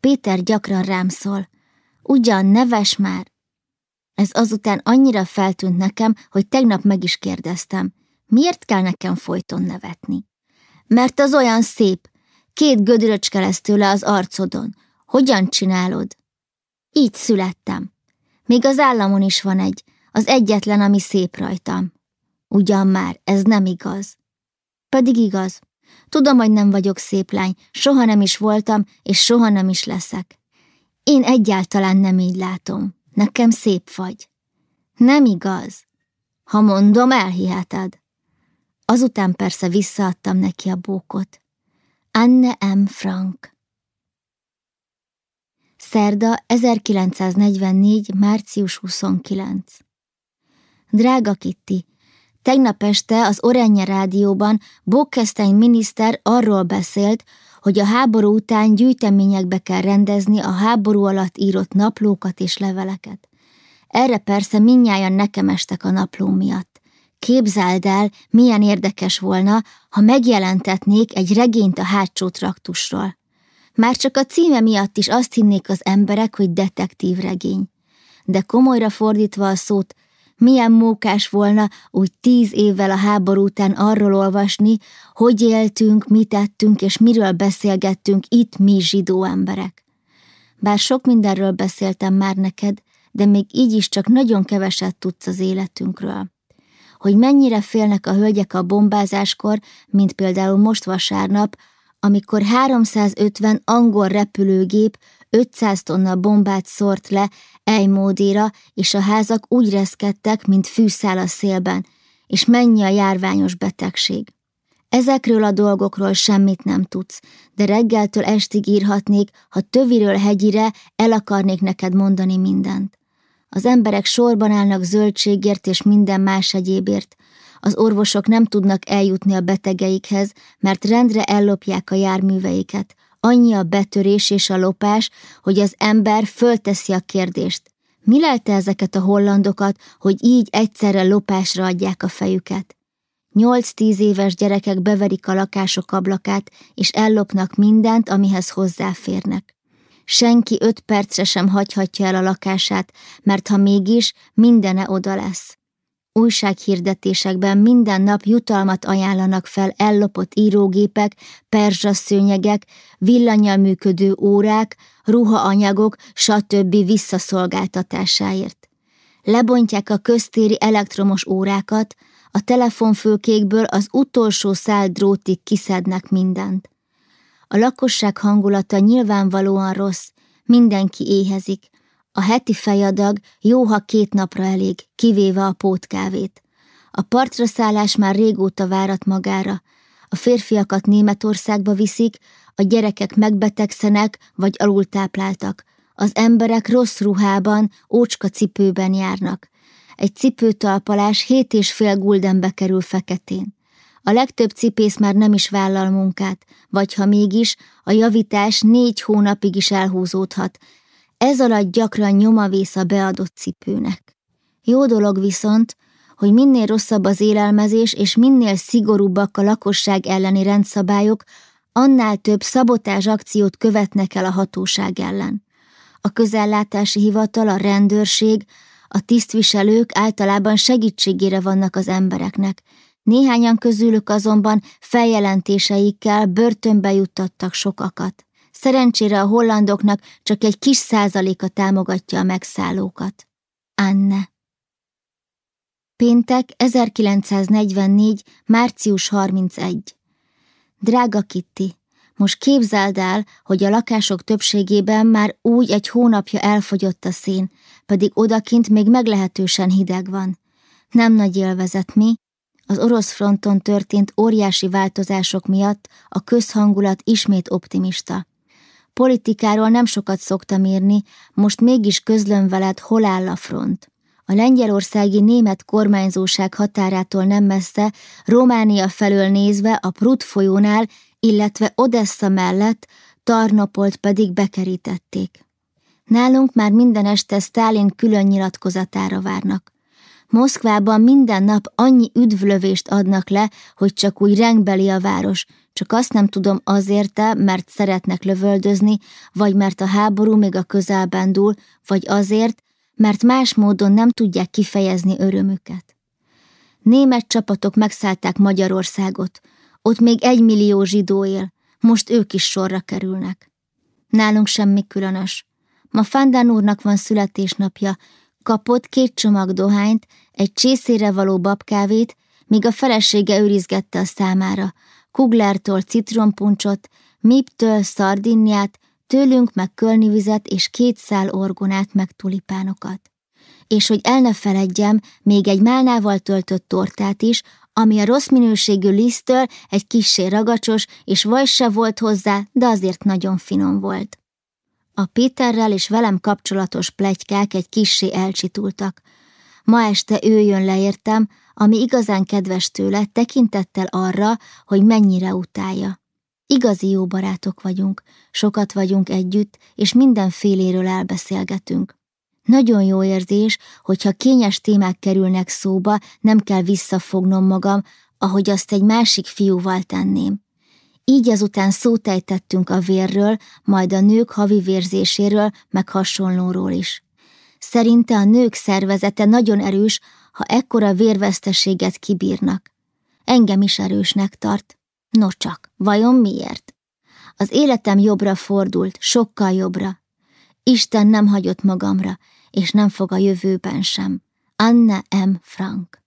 Péter gyakran rám szól. Ugyan neves már, ez azután annyira feltűnt nekem, hogy tegnap meg is kérdeztem, miért kell nekem folyton nevetni? Mert az olyan szép, Két gödröcske lesz tőle az arcodon. Hogyan csinálod? Így születtem. Még az államon is van egy, az egyetlen, ami szép rajtam. Ugyan már, ez nem igaz. Pedig igaz. Tudom, hogy nem vagyok szép lány, soha nem is voltam, és soha nem is leszek. Én egyáltalán nem így látom. Nekem szép vagy. Nem igaz. Ha mondom, elhiheted. Azután persze visszaadtam neki a bókot. Anne M. Frank Szerda 1944. március 29 Drága Kitty, tegnap este az Orenye rádióban Bokkestein miniszter arról beszélt, hogy a háború után gyűjteményekbe kell rendezni a háború alatt írott naplókat és leveleket. Erre persze minnyáján nekem estek a napló miatt. Képzeld el, milyen érdekes volna, ha megjelentetnék egy regényt a hátsó traktusról. Már csak a címe miatt is azt hinnék az emberek, hogy detektív regény. De komolyra fordítva a szót, milyen mókás volna úgy tíz évvel a háború után arról olvasni, hogy éltünk, mit tettünk és miről beszélgettünk itt mi zsidó emberek. Bár sok mindenről beszéltem már neked, de még így is csak nagyon keveset tudsz az életünkről. Hogy mennyire félnek a hölgyek a bombázáskor, mint például most vasárnap, amikor 350 angol repülőgép 500 tonna bombát szort le Ejmódéra, és a házak úgy reszkedtek, mint fűszál a szélben, és mennyi a járványos betegség. Ezekről a dolgokról semmit nem tudsz, de reggeltől estig írhatnék, ha töviről hegyire el akarnék neked mondani mindent. Az emberek sorban állnak zöldségért és minden más egyébért. Az orvosok nem tudnak eljutni a betegeikhez, mert rendre ellopják a járműveiket. Annyi a betörés és a lopás, hogy az ember fölteszi a kérdést. Mi lelte ezeket a hollandokat, hogy így egyszerre lopásra adják a fejüket? Nyolc-tíz éves gyerekek beverik a lakások ablakát, és ellopnak mindent, amihez hozzáférnek. Senki öt percre sem hagyhatja el a lakását, mert ha mégis, mindene oda lesz. Újsághirdetésekben minden nap jutalmat ajánlanak fel ellopott írógépek, perzsasszőnyegek, villanyal működő órák, ruhaanyagok, stb. visszaszolgáltatásáért. Lebontják a köztéri elektromos órákat, a telefonfülkékből az utolsó szál drótig kiszednek mindent. A lakosság hangulata nyilvánvalóan rossz, mindenki éhezik. A heti fejadag jó, ha két napra elég, kivéve a pótkávét. A partra szállás már régóta várat magára. A férfiakat Németországba viszik, a gyerekek megbetegszenek vagy alultápláltak. Az emberek rossz ruhában, ócska cipőben járnak. Egy cipőtalpalás hét és fél guldenbe kerül feketén. A legtöbb cipész már nem is vállal munkát, vagy ha mégis, a javítás négy hónapig is elhúzódhat. Ez alatt gyakran nyomavész a beadott cipőnek. Jó dolog viszont, hogy minél rosszabb az élelmezés és minél szigorúbbak a lakosság elleni rendszabályok, annál több szabotás akciót követnek el a hatóság ellen. A közellátási hivatal, a rendőrség, a tisztviselők általában segítségére vannak az embereknek, Néhányan közülük azonban feljelentéseikkel börtönbe juttattak sokakat. Szerencsére a hollandoknak csak egy kis százaléka támogatja a megszállókat. Anne Péntek 1944. március 31. Drága Kitty, most képzeld el, hogy a lakások többségében már úgy egy hónapja elfogyott a szén, pedig odakint még meglehetősen hideg van. Nem nagy élvezet mi, az orosz fronton történt óriási változások miatt a közhangulat ismét optimista. Politikáról nem sokat szoktam írni, most mégis közlöm veled, hol áll a front. A lengyelországi német kormányzóság határától nem messze, Románia felől nézve a Prut folyónál, illetve Odessa mellett Tarnopolt pedig bekerítették. Nálunk már minden este Sztálin külön nyilatkozatára várnak. Moszkvában minden nap annyi üdvlövést adnak le, hogy csak úgy rengbeli a város, csak azt nem tudom azért mert szeretnek lövöldözni, vagy mert a háború még a közelben dúl, vagy azért, mert más módon nem tudják kifejezni örömüket. Német csapatok megszállták Magyarországot, ott még egy millió zsidó él, Most ők is sorra kerülnek. Nálunk semmi különös. Ma Fandán úrnak van születésnapja, kapott két csomag dohányt, egy csészére való babkávét, míg a felesége őrizgette a számára, Kuglártól citrompuncsot, Miptől szardinniát, tőlünk meg kölnivizet és két szál orgonát meg tulipánokat. És hogy el ne feledjem, még egy málnával töltött tortát is, ami a rossz minőségű lisztől egy kissé ragacsos, és vaj se volt hozzá, de azért nagyon finom volt. A Péterrel és velem kapcsolatos plegykák egy kissé elcsitultak. Ma este ő jön leértem, ami igazán kedves tőle, tekintettel arra, hogy mennyire utálja. Igazi jó barátok vagyunk, sokat vagyunk együtt, és mindenféléről elbeszélgetünk. Nagyon jó érzés, hogyha kényes témák kerülnek szóba, nem kell visszafognom magam, ahogy azt egy másik fiúval tenném. Így azután szótejtettünk a vérről, majd a nők havi vérzéséről, meg hasonlóról is. Szerinte a nők szervezete nagyon erős, ha ekkora vérveszteséget kibírnak. Engem is erősnek tart. No csak, vajon miért? Az életem jobbra fordult, sokkal jobbra. Isten nem hagyott magamra, és nem fog a jövőben sem. Anna M. Frank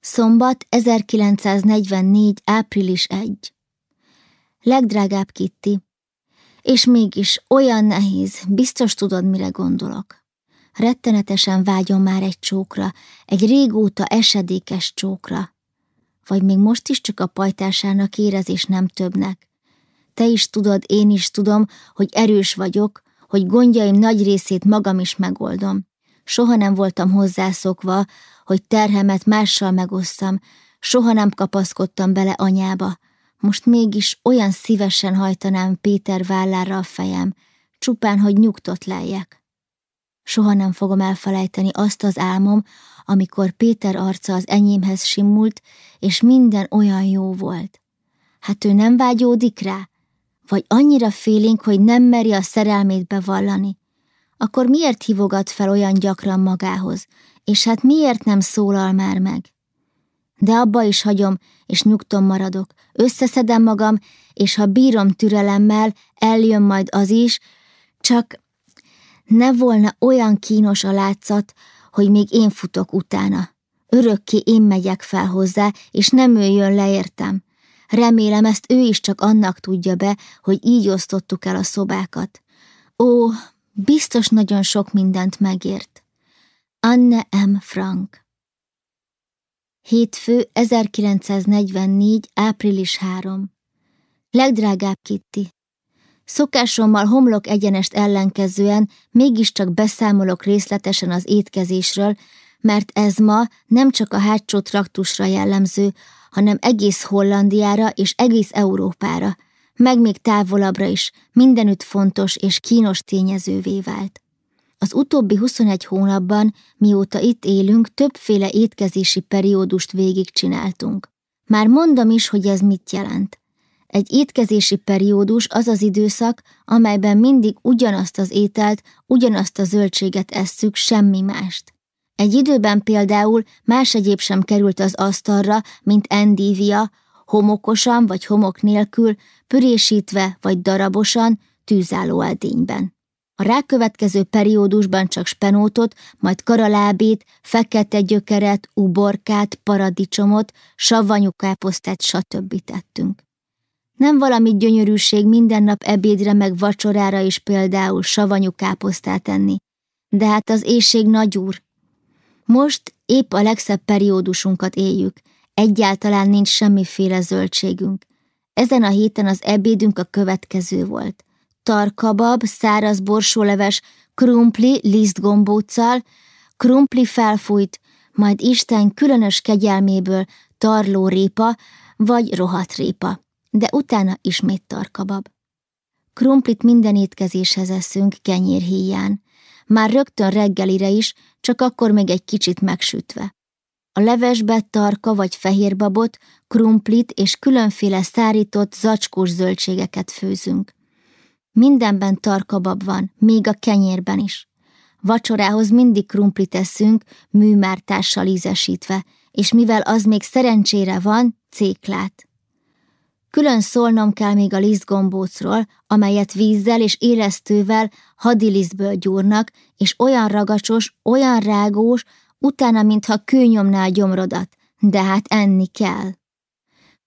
Szombat 1944. április 1 Legdrágább Kitty, és mégis olyan nehéz, biztos tudod, mire gondolok. Rettenetesen vágyom már egy csókra, egy régóta esedékes csókra. Vagy még most is csak a pajtásának érez, és nem többnek. Te is tudod, én is tudom, hogy erős vagyok, hogy gondjaim nagy részét magam is megoldom. Soha nem voltam hozzászokva, hogy terhemet mással megosztam, soha nem kapaszkodtam bele anyába. Most mégis olyan szívesen hajtanám Péter vállára a fejem, csupán, hogy nyugtot lejjek. Soha nem fogom elfelejteni azt az álmom, amikor Péter arca az enyémhez simult, és minden olyan jó volt. Hát ő nem vágyódik rá? Vagy annyira félénk, hogy nem meri a szerelmét bevallani? Akkor miért hívogat fel olyan gyakran magához, és hát miért nem szólal már meg? De abba is hagyom, és nyugton maradok, összeszedem magam, és ha bírom türelemmel, eljön majd az is, csak ne volna olyan kínos a látszat, hogy még én futok utána. Örökké én megyek fel hozzá, és nem ő jön le értem. Remélem ezt ő is csak annak tudja be, hogy így osztottuk el a szobákat. Ó, biztos nagyon sok mindent megért. Anne M. Frank Hétfő 1944. április 3 Legdrágább Kitty, Szokásommal homlok egyenest ellenkezően mégiscsak beszámolok részletesen az étkezésről, mert ez ma nem csak a hátsó traktusra jellemző, hanem egész Hollandiára és egész Európára, meg még távolabbra is, mindenütt fontos és kínos tényezővé vált. Az utóbbi 21 hónapban, mióta itt élünk, többféle étkezési periódust végigcsináltunk. Már mondom is, hogy ez mit jelent. Egy étkezési periódus az az időszak, amelyben mindig ugyanazt az ételt, ugyanazt a zöldséget esszük, semmi mást. Egy időben például más egyéb sem került az asztalra, mint endívia, homokosan vagy homok nélkül, pürésítve vagy darabosan, tűzálló eldényben. A rákövetkező periódusban csak spenótot, majd karalábét, fekete gyökeret, uborkát, paradicsomot, savanyú káposztát, stb. tettünk. Nem valami gyönyörűség minden nap ebédre meg vacsorára is például savanyú káposztát enni. De hát az éjség nagy úr. Most épp a legszebb periódusunkat éljük, egyáltalán nincs semmiféle zöldségünk. Ezen a héten az ebédünk a következő volt. Tarkabab, száraz borsóleves, krumpli lisztgombóccal, krumpli felfújt, majd Isten különös kegyelméből tarló répa vagy rohadt répa de utána ismét tarkabab. Krumplit minden étkezéshez eszünk kenyér híján, már rögtön reggelire is, csak akkor még egy kicsit megsütve. A levesbe tarka vagy fehérbabot, krumplit és különféle szárított zacskós zöldségeket főzünk. Mindenben tarkabab van, még a kenyérben is. Vacsorához mindig krumplit eszünk, műmártással ízesítve, és mivel az még szerencsére van, céklát. Külön szólnom kell még a lisztgombócról, amelyet vízzel és élesztővel hadilisztből gyúrnak, és olyan ragacsos, olyan rágós, utána mintha kőnyomnál gyomrodat, de hát enni kell.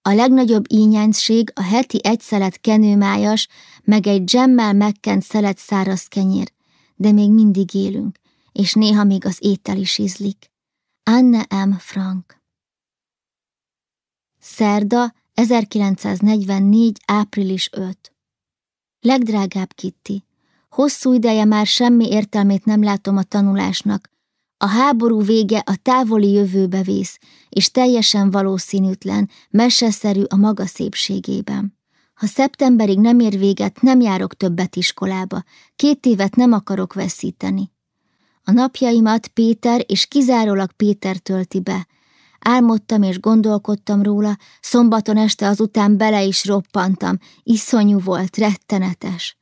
A legnagyobb ínyenség a heti egy szelet kenőmájas, meg egy dzsemmel megkent szelet száraz kenyér, de még mindig élünk, és néha még az étel is ízlik. Anne M. Frank Szerda, 1944. április 5 Legdrágább Kitty, hosszú ideje már semmi értelmét nem látom a tanulásnak. A háború vége a távoli jövőbe vész, és teljesen valószínűtlen, meseszerű a maga szépségében. Ha szeptemberig nem ér véget, nem járok többet iskolába, két évet nem akarok veszíteni. A napjaimat Péter és kizárólag Péter tölti be, Álmodtam és gondolkodtam róla, szombaton este azután bele is roppantam, iszonyú volt, rettenetes.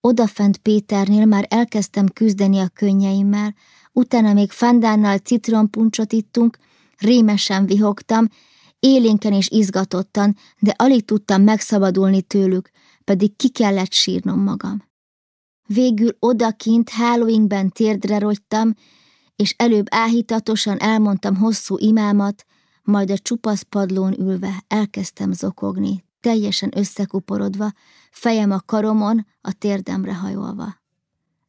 Odafent Péternél már elkezdtem küzdeni a könnyeimmel, utána még Fandánnal citronpuncsot ittunk, rémesen vihogtam, élénken és izgatottan, de alig tudtam megszabadulni tőlük, pedig ki kellett sírnom magam. Végül odakint Halloweenben térdre rogytam, és előbb áhítatosan elmondtam hosszú imámat, majd a csupasz padlón ülve elkezdtem zokogni, teljesen összekuporodva, fejem a karomon, a térdemre hajolva.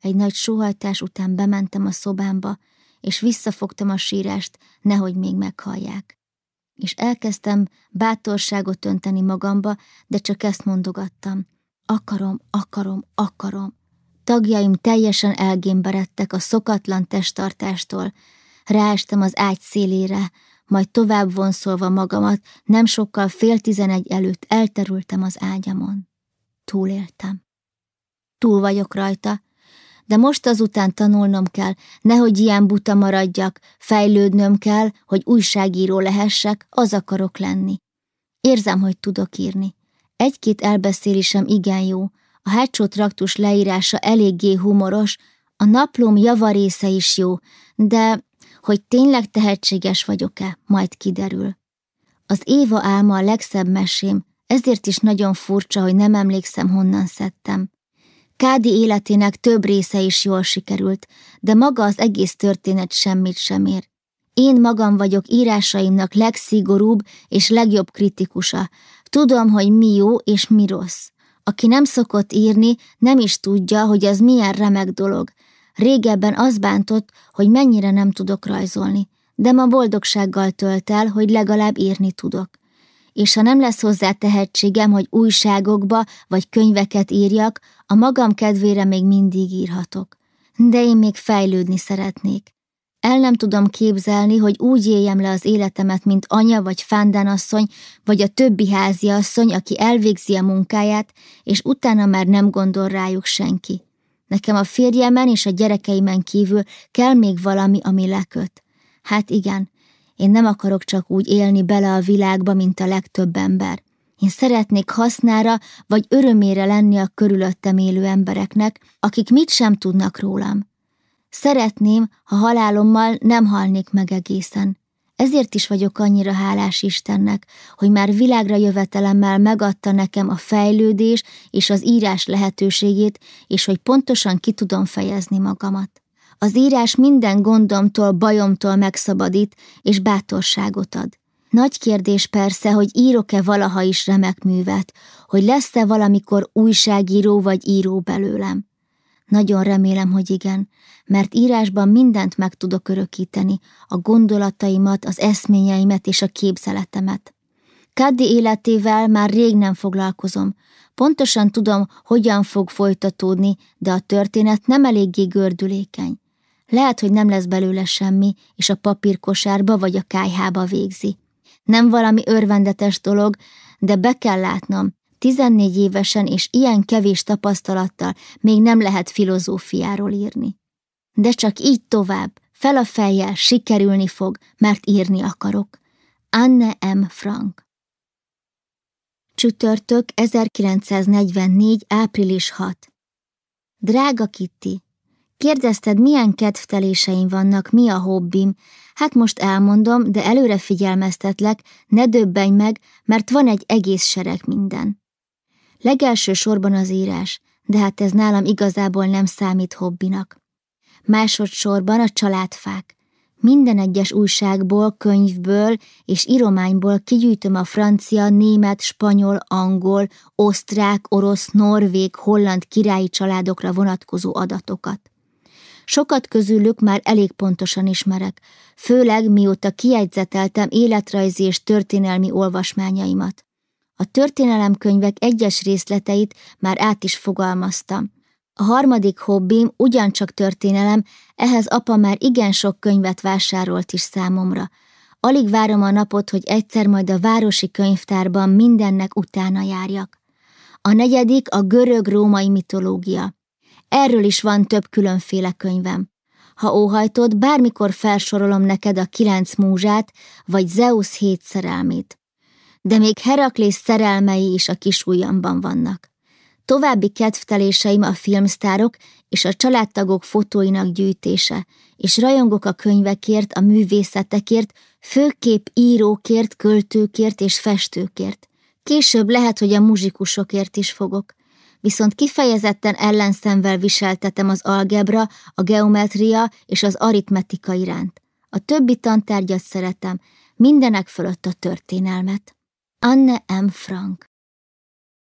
Egy nagy sóhajtás után bementem a szobámba, és visszafogtam a sírást, nehogy még meghallják. És elkezdtem bátorságot önteni magamba, de csak ezt mondogattam. Akarom, akarom, akarom. Tagjaim teljesen elgémberedtek a szokatlan testtartástól. Ráestem az ágy szélére, majd tovább vonszolva magamat, nem sokkal fél tizenegy előtt elterültem az ágyamon. Túléltem. Túl vagyok rajta, de most azután tanulnom kell, nehogy ilyen buta maradjak, fejlődnöm kell, hogy újságíró lehessek, az akarok lenni. Érzem, hogy tudok írni. Egy-két elbeszélésem igen jó, a hátsó traktus leírása eléggé humoros, a naplóm javarésze is jó, de hogy tényleg tehetséges vagyok-e, majd kiderül. Az Éva álma a legszebb mesém, ezért is nagyon furcsa, hogy nem emlékszem, honnan szedtem. Kádi életének több része is jól sikerült, de maga az egész történet semmit sem ér. Én magam vagyok írásaimnak legszigorúbb és legjobb kritikusa. Tudom, hogy mi jó és mi rossz. Aki nem szokott írni, nem is tudja, hogy az milyen remek dolog. Régebben az bántott, hogy mennyire nem tudok rajzolni, de ma boldogsággal tölt el, hogy legalább írni tudok. És ha nem lesz hozzá tehetségem, hogy újságokba vagy könyveket írjak, a magam kedvére még mindig írhatok. De én még fejlődni szeretnék. El nem tudom képzelni, hogy úgy éljem le az életemet, mint anya vagy fándánasszony, vagy a többi házi asszony, aki elvégzi a munkáját, és utána már nem gondol rájuk senki. Nekem a férjemen és a gyerekeimen kívül kell még valami, ami leköt. Hát igen, én nem akarok csak úgy élni bele a világba, mint a legtöbb ember. Én szeretnék hasznára vagy örömére lenni a körülöttem élő embereknek, akik mit sem tudnak rólam. Szeretném, ha halálommal nem halnék meg egészen. Ezért is vagyok annyira hálás Istennek, hogy már világra jövetelemmel megadta nekem a fejlődés és az írás lehetőségét, és hogy pontosan ki tudom fejezni magamat. Az írás minden gondomtól, bajomtól megszabadít, és bátorságot ad. Nagy kérdés persze, hogy írok-e valaha is remek művet, hogy lesz-e valamikor újságíró vagy író belőlem. Nagyon remélem, hogy igen, mert írásban mindent meg tudok örökíteni, a gondolataimat, az eszményeimet és a képzeletemet. Kaddi életével már rég nem foglalkozom. Pontosan tudom, hogyan fog folytatódni, de a történet nem eléggé gördülékeny. Lehet, hogy nem lesz belőle semmi, és a papírkosárba vagy a kájhába végzi. Nem valami örvendetes dolog, de be kell látnom, 14 évesen és ilyen kevés tapasztalattal még nem lehet filozófiáról írni. De csak így tovább, fel a fejjel sikerülni fog, mert írni akarok. Anne M. Frank Csütörtök 1944. április 6 Drága Kitty, Kérdezted, milyen kedvteléseim vannak, mi a hobbim. Hát most elmondom, de előre figyelmeztetlek, ne döbbenj meg, mert van egy egész sereg minden. Legelső sorban az írás, de hát ez nálam igazából nem számít hobbinak. Másodszorban a családfák. Minden egyes újságból, könyvből és írományból kigyűjtöm a francia, német, spanyol, angol, osztrák, orosz, norvég, holland királyi családokra vonatkozó adatokat. Sokat közülük már elég pontosan ismerek, főleg mióta kiegyzeteltem életrajzi és történelmi olvasmányaimat. A történelemkönyvek egyes részleteit már át is fogalmaztam. A harmadik hobbim ugyancsak történelem, ehhez apa már igen sok könyvet vásárolt is számomra. Alig várom a napot, hogy egyszer majd a városi könyvtárban mindennek utána járjak. A negyedik a görög-római mitológia. Erről is van több különféle könyvem. Ha óhajtod, bármikor felsorolom neked a kilenc múzsát, vagy Zeus hét szerelmét. De még Heraklész szerelmei is a kis ujjamban vannak. További kedvteléseim a filmsztárok és a családtagok fotóinak gyűjtése, és rajongok a könyvekért, a művészetekért, főképp írókért, költőkért és festőkért. Később lehet, hogy a muzsikusokért is fogok viszont kifejezetten ellenszemvel viseltetem az algebra, a geometria és az aritmetika iránt. A többi tantárgyat szeretem, mindenek fölött a történelmet. Anne M. Frank